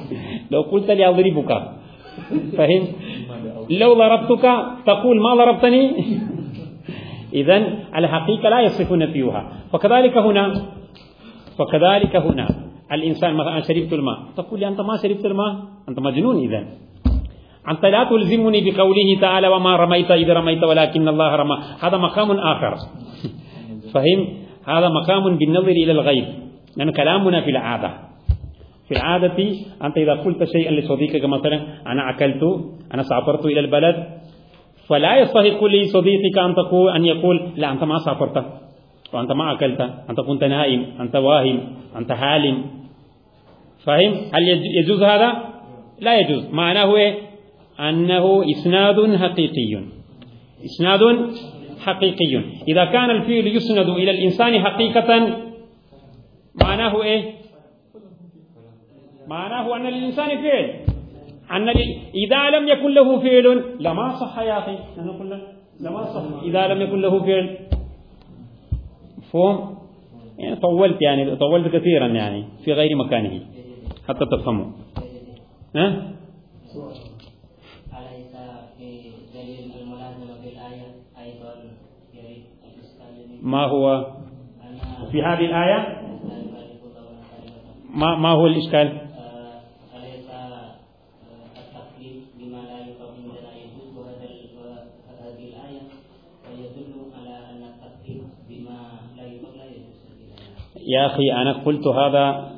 (laughs) لو قلت لي أضربك. فهم لو ضربتك تقول ما ضربتني؟ (laughs) إذا الحقيقة لا يصح نفيها فكذلك هنا فكذلك هنا. الإنسان مثلا شربت الماء. تقول لي أنت ما شربت الماء؟ أنت مجنون إذا أنت لا تلزمني بقوله تعالى وما رميت إذ رميت ولكن الله رمى. هذا مقام آخر. (laughs) فهم؟ هذا مقام بالنظر إلى الغيب. لأن كلامنا في العادة. في العادة أنت إذا قلت شيئا لصديقك مثلا أنا أكلت أنا سافرت إلى البلد فلا يستحق لصديقك أن تقول أن يقول لا أنت ما سافرت وأنت ما أكلت أنت كنت نائم أنت واهم أنت حالم. فهم؟ هل يجوز هذا؟ لا يجوز. معناه إيه؟ أنه إسناد حقيقي. إسناد حقيقي. إذا كان الفعل يسند إلى الإنسان حقيقة معناه إيه؟ معناه أن للإنسان فعل. أن إذا لم يكن له فعل لما صح يا أخي؟ نحن قلنا لما صح. إذا لم يكن له فعل. فهم يعني طولت يعني طولت كثيرا يعني في غير مكانه حتى تفهموا. ها؟ ما هو في هذه الآية؟ ما, ما هو الإشكال. يا أخي أنا قلت هذا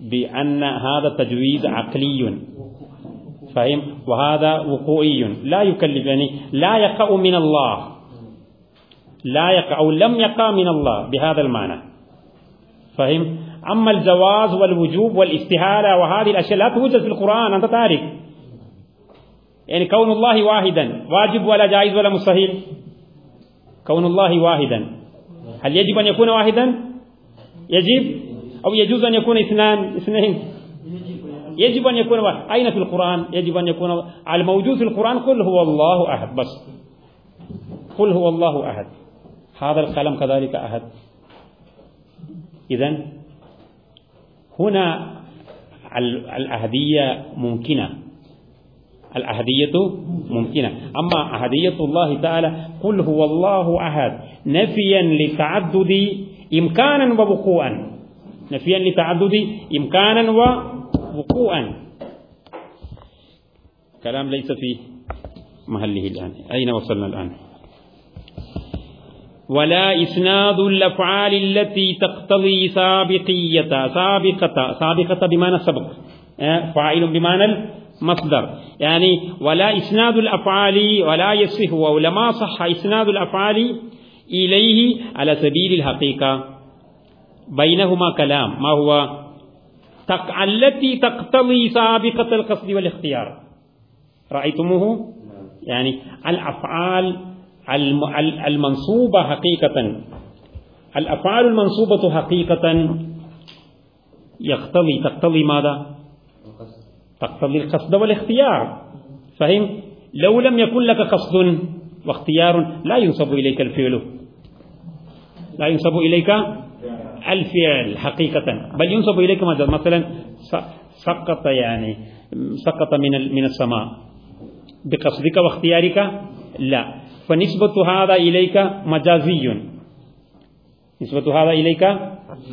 بأن هذا تجويز عقلي. فهم وهذا وقوعي. لا يكلف يعني لا يقع من الله. لا يقع أو لم يقع من الله بهذا المعنى. فهم؟ أما الجواز والوجوب والاستهالة وهذه الأشياء لا توجد في القرآن أنت تعرف يعني كون الله واحدا واجب ولا جائز ولا مستحيل؟ كون الله واحدا. هل يجب أن يكون واحدا؟ يجب. أو يجوز أن يكون اثنان اثنين؟ يجب أن يكون واحد. أين في القرآن؟ يجب أن يكون الموجود في القرآن. قل هو الله أحد بس. قل هو الله أحد. هذا الكلام كذلك أحد إذا هنا ال- الأهدية ممكنة. الأهدية ممكنة. أما أهدية الله تعالى قل هو الله أحد. نفيا لتعدد إمكانا ووقوعا. نفيا لتعدد إمكانا ووقوعا. كلام ليس في محله الآن. أين وصلنا الآن؟ ولا إسناد الأفعال التي تقتضي سابقية سابقة سابقة بمعنى سبق آه، فاعل بمعنى المصدر. يعني ولا إسناد الأفعال ولا يصح أو لما صح إسناد الأفعال إليه على سبيل الحقيقة. بينهما كلام ما هو؟ تق... التي تقتضي سابقة القصد والاختيار. رأيتموه؟ يعني الأفعال المنصوبة حقيقة. الأفعال المنصوبة حقيقة يقتضي تقتضي ماذا؟ تقتضي القصد والاختيار. فهم؟ لو لم يكن لك قصد واختيار لا ينسب إليك الفعل. لا ينسب إليك الفعل حقيقة. بل ينسب إليك ماذا؟ مثلا سقط يعني سقط من من السماء. بقصدك واختيارك؟ لا. فنسبة هذا إليك مجازي. نسبة هذا إليك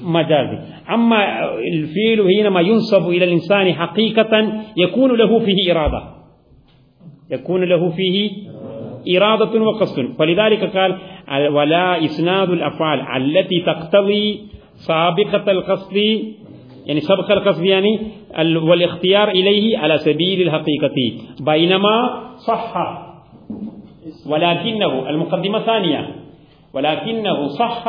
مجازي. أما الفعل حينما ينسب إلى الإنسان حقيقة يكون له فيه إرادة. يكون له فيه إرادة وقصد. فلذلك قال ولا إسناد الأفعال التي تقتضي سابقة القصد يعني سبق القصد يعني ال- والاختيار إليه على سبيل الحقيقة. بينما صح. ولكنه المقدمة ثانية. ولكنه صح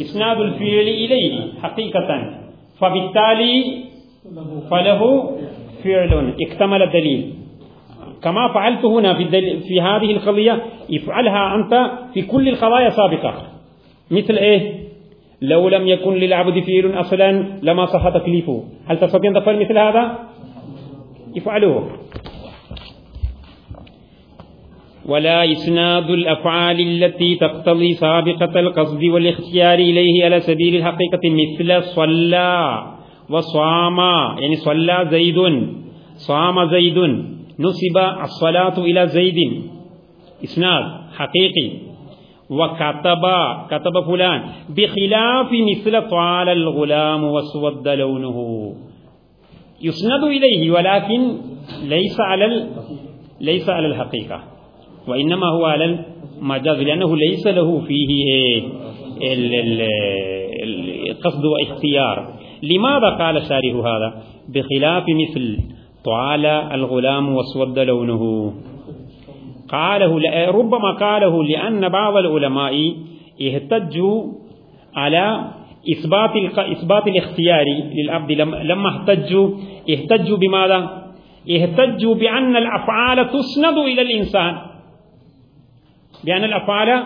إسناد الفعل إليه حقيقة. فبالتالي فله فعل اكتمل الدليل. كما فعلت هنا في. في هذه القضية افعلها أنت في كل القضايا السابقة. مثل إيه؟ لو لم يكن للعبد فعل أصلا لما صح تكليفه. هل تستطيع أن تفعل مثل هذا؟ افعلوه. ولا إسناد الأفعال التي تقتضي سابقة القصد والاختيار إليه على سبيل الحقيقة مثل صلى وصام يعني صلى زيد صام زيد نسب الصلاة إلى زيد. إسناد حقيقي. وكتب كتب فلان. بخلاف مثل طال الغلام واسود لونه. يسند إليه ولكن ليس على. ليس على الحقيقة. وإنما هو على المجاز لأنه ليس له فيه ال- ال- القصد واختيار. لماذا قال الشارح هذا؟ بخلاف مثل طال الغلام واسود لونه. قاله ربما قاله لأن بعض العلماء احتجوا على إثبات إثبات الاختيار للعبد لم- لما احتجوا احتجوا بماذا؟ احتجوا بأن الأفعال تسند إلى الإنسان. بأن الأفعال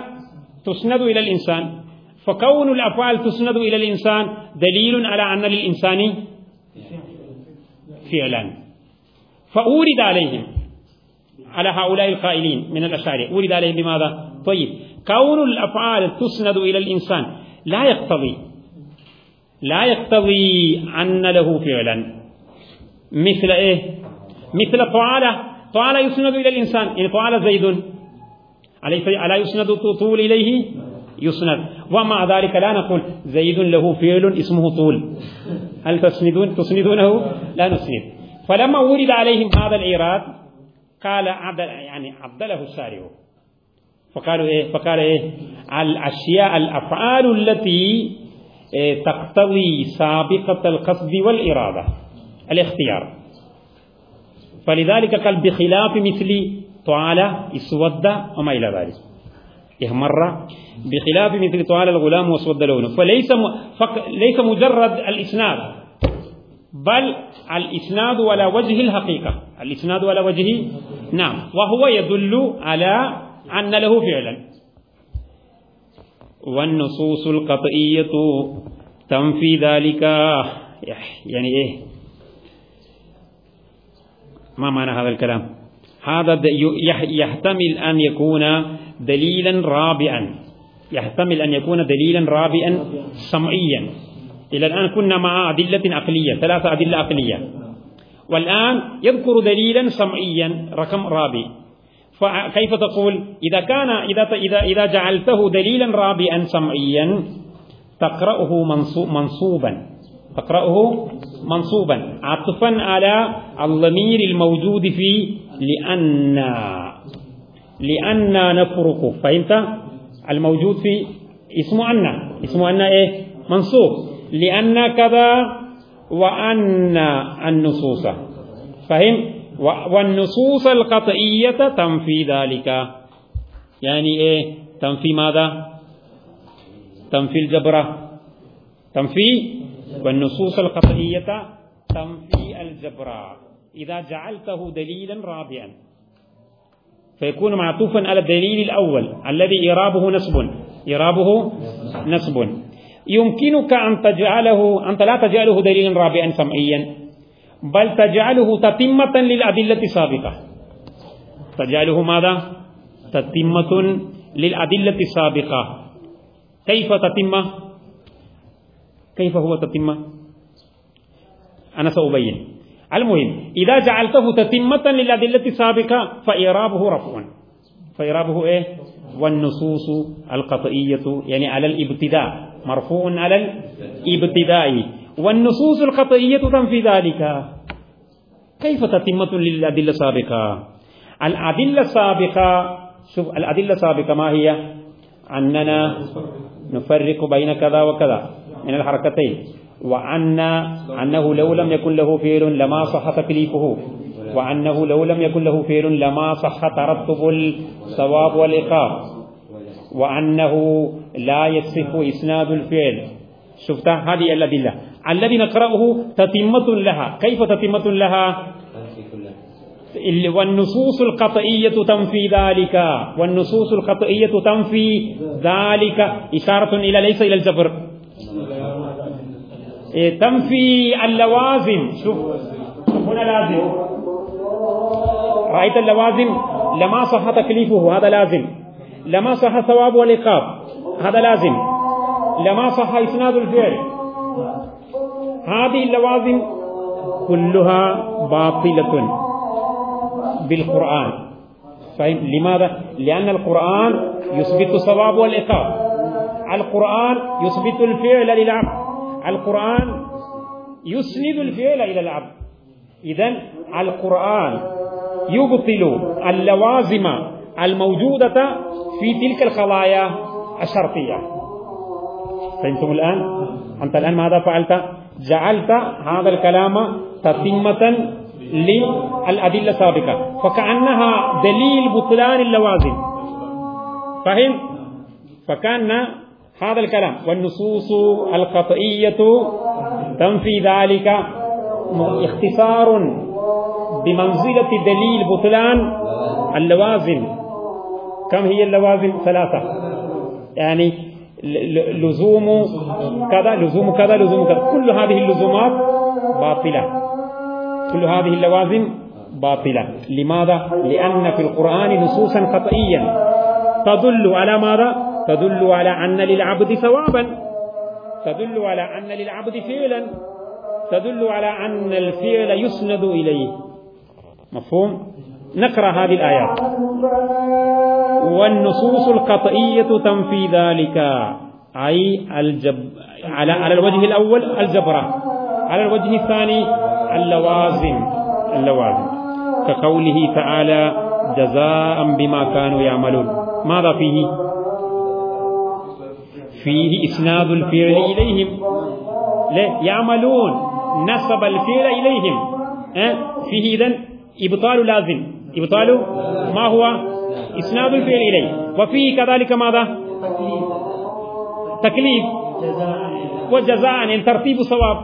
تسند إلى الإنسان. فكون الأفعال تسند إلى الإنسان دليل على أن للإنسان فعلا. فأورد عليهم على هؤلاء القائلين من الأشاعرة أورد عليهم بماذا؟ طيب كون الأفعال تسند إلى الإنسان لا يقتضي لا يقتضي أن له فعلا. مثل إيه؟ مثل طعالة. طعالة يسند إلى الإنسان يعني طعالة زيد. ألا يسند طول إليه؟ يسند. ومع ذلك لا نقول زيد له فعل اسمه طول. هل تسندون؟ تسندونه؟ لا نسند. فلما ورد عليهم هذا الإيراد قال عدل يعني عدله الشارع فقالوا إيه؟ فقال إيه؟ الأشياء الأفعال التي إيه تقتضي سابقة القصد والإرادة الاختيار. فلذلك قال بخلاف مثل طعالة اسود وما إلى ذلك. احمر بخلاف مثل طعال الغلام واسود لونه. فليس م... فق... ليس مجرد الإسناد بل الإسناد على وجه الحقيقة. الإسناد على وجه نعم. وهو يدل على أن له فعلا. والنصوص القطعية تنفي ذلك. يعني إيه؟ ما معنى هذا الكلام؟ هذا يحتمل أن يكون دليلا رابعا. يحتمل أن يكون دليلا رابعا سمعيا. إلى الآن كنا مع أدلة عقلية ثلاثة أدلة عقلية. والآن يذكر دليلا سمعيا رقم رابع. فكيف تقول؟ إذا كان إذا إذا إذا جعلته دليلا رابعا سمعيا تقرأه منصوبا. تقرأه منصوبا عطفا على الضمير الموجود في لأن لأن نفرق. فهمت؟ الموجود في اسم أن. اسم أن إيه؟ منصوب. لأن كذا وأن النصوص. فهم؟ والنصوص القطعية تنفي ذلك. يعني إيه؟ تنفي ماذا؟ تنفي الجبرة. تنفي والنصوص القطعية تنفي الجبرة إذا جعلته دليلا رابعا. فيكون معطوفا على الدليل الأول الذي إرابه نسب إرابه نسب يمكنك أن تجعله أنت لا تجعله دليلا رابعا سمعيا بل تجعله تتمة للأدلة السابقة. تجعله ماذا؟ تتمة للأدلة السابقة. كيف تتمة؟ كيف هو تتمة؟ أنا سأبين. المهم إذا جعلته تتمة للأدلة السابقة فإرابه رفع. فإرابه إيه؟ والنصوص القطعية يعني على الابتداء. مرفوع على الابتداء. والنصوص القطعية تنفي ذلك. كيف تتمة للأدلة السابقة؟ الأدلة السابقة شوف الأدلة السابقة ما هي؟ أننا نفرق بين كذا وكذا. من الحركتين. وأن أنه لو لم يكن له فعل لما صح تكليفه وأنه لو لم يكن له فعل لما صح ترتب الثواب والعقاب وأنه لا يصح إسناد الفعل. شفت؟ هذه الأدلة. الذي نقرأه تتمة لها. كيف تتمة لها؟ والنصوص القطعية تنفي ذلك. والنصوص القطعية تنفي ذلك. إشارة إلى ليس إلى الجبر تنفي اللوازم؟ شوف هنا لازم. رأيت اللوازم؟ لما صح تكليفه هذا لازم. لما صح ثواب والعقاب هذا لازم. لما صح إسناد الفعل هذه اللوازم كلها باطلة بالقرآن. فهم لماذا؟ لأن القرآن يثبت الثواب والعقاب القرآن يثبت الفعل للعبد. القرآن يسند الفعل إلى العبد إذا القرآن يبطل اللوازم الموجودة في تلك الخلايا الشرطية فهمتم الآن؟ أنت الآن ماذا فعلت؟ جعلت هذا الكلام تتمة للأدلة السابقة فكأنها دليل بطلان اللوازم فهم؟ فكأن هذا الكلام. والنصوص القطعية تنفي ذلك. اختصار بمنزلة دليل بطلان اللوازم. كم هي اللوازم؟ ثلاثة. يعني لزوم كذا لزوم كذا لزوم كذا. كل هذه اللزومات باطلة. كل هذه اللوازم باطلة. لماذا؟ لأن في القرآن نصوصا خطئيا تدل على ماذا؟ تدل على أن للعبد ثوابا. تدل على أن للعبد فعلا. تدل على أن الفعل يسند إليه. مفهوم؟ نقرأ هذه الآيات. والنصوص القطعية تنفي ذلك. أي الجب على على الوجه الأول الجبرة. على الوجه الثاني اللوازم. اللوازم. كقوله تعالى جزاء بما كانوا يعملون. ماذا فيه؟ فيه إسناد الفعل إليهم. لا يعملون نسب الفعل إليهم؟ فيه إذن إبطال لازم. إبطال ما هو؟ إسناد الفعل إليه. وفيه كذلك ماذا؟ تكليف. وجزاء يعني ترتيب ثواب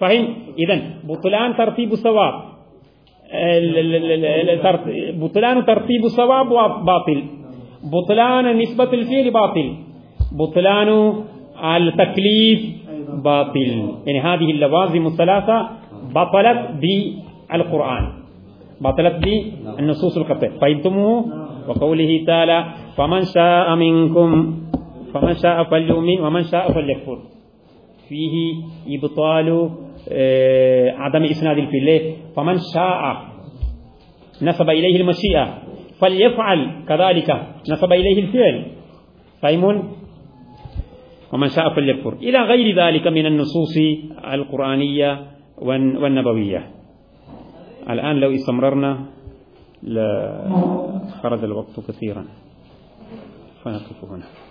فهم إذا بطلان ترتيب ثواب بطلان ترتيب ثواب باطل بطلان نسبة الفعل باطل. بطلان التكليف باطل. يعني هذه اللوازم الثلاثة بطلت بالقرآن. بطلت بالنصوص القطعية. فهمتموه؟ وقوله تعالى فمن شاء منكم فمن شاء فليؤمن ومن شاء فليكفر. فيه إبطال آه عدم إسناد الفعل. فمن شاء. نسب إليه المشيئة. فليفعل. كذلك. نسب إليه الفعل. فهمون؟ ومن شاء فليكفر. إلى غير ذلك من النصوص القرآنية والنبوية. الآن لو استمررنا لخرج الوقت كثيرا. فنقف هنا.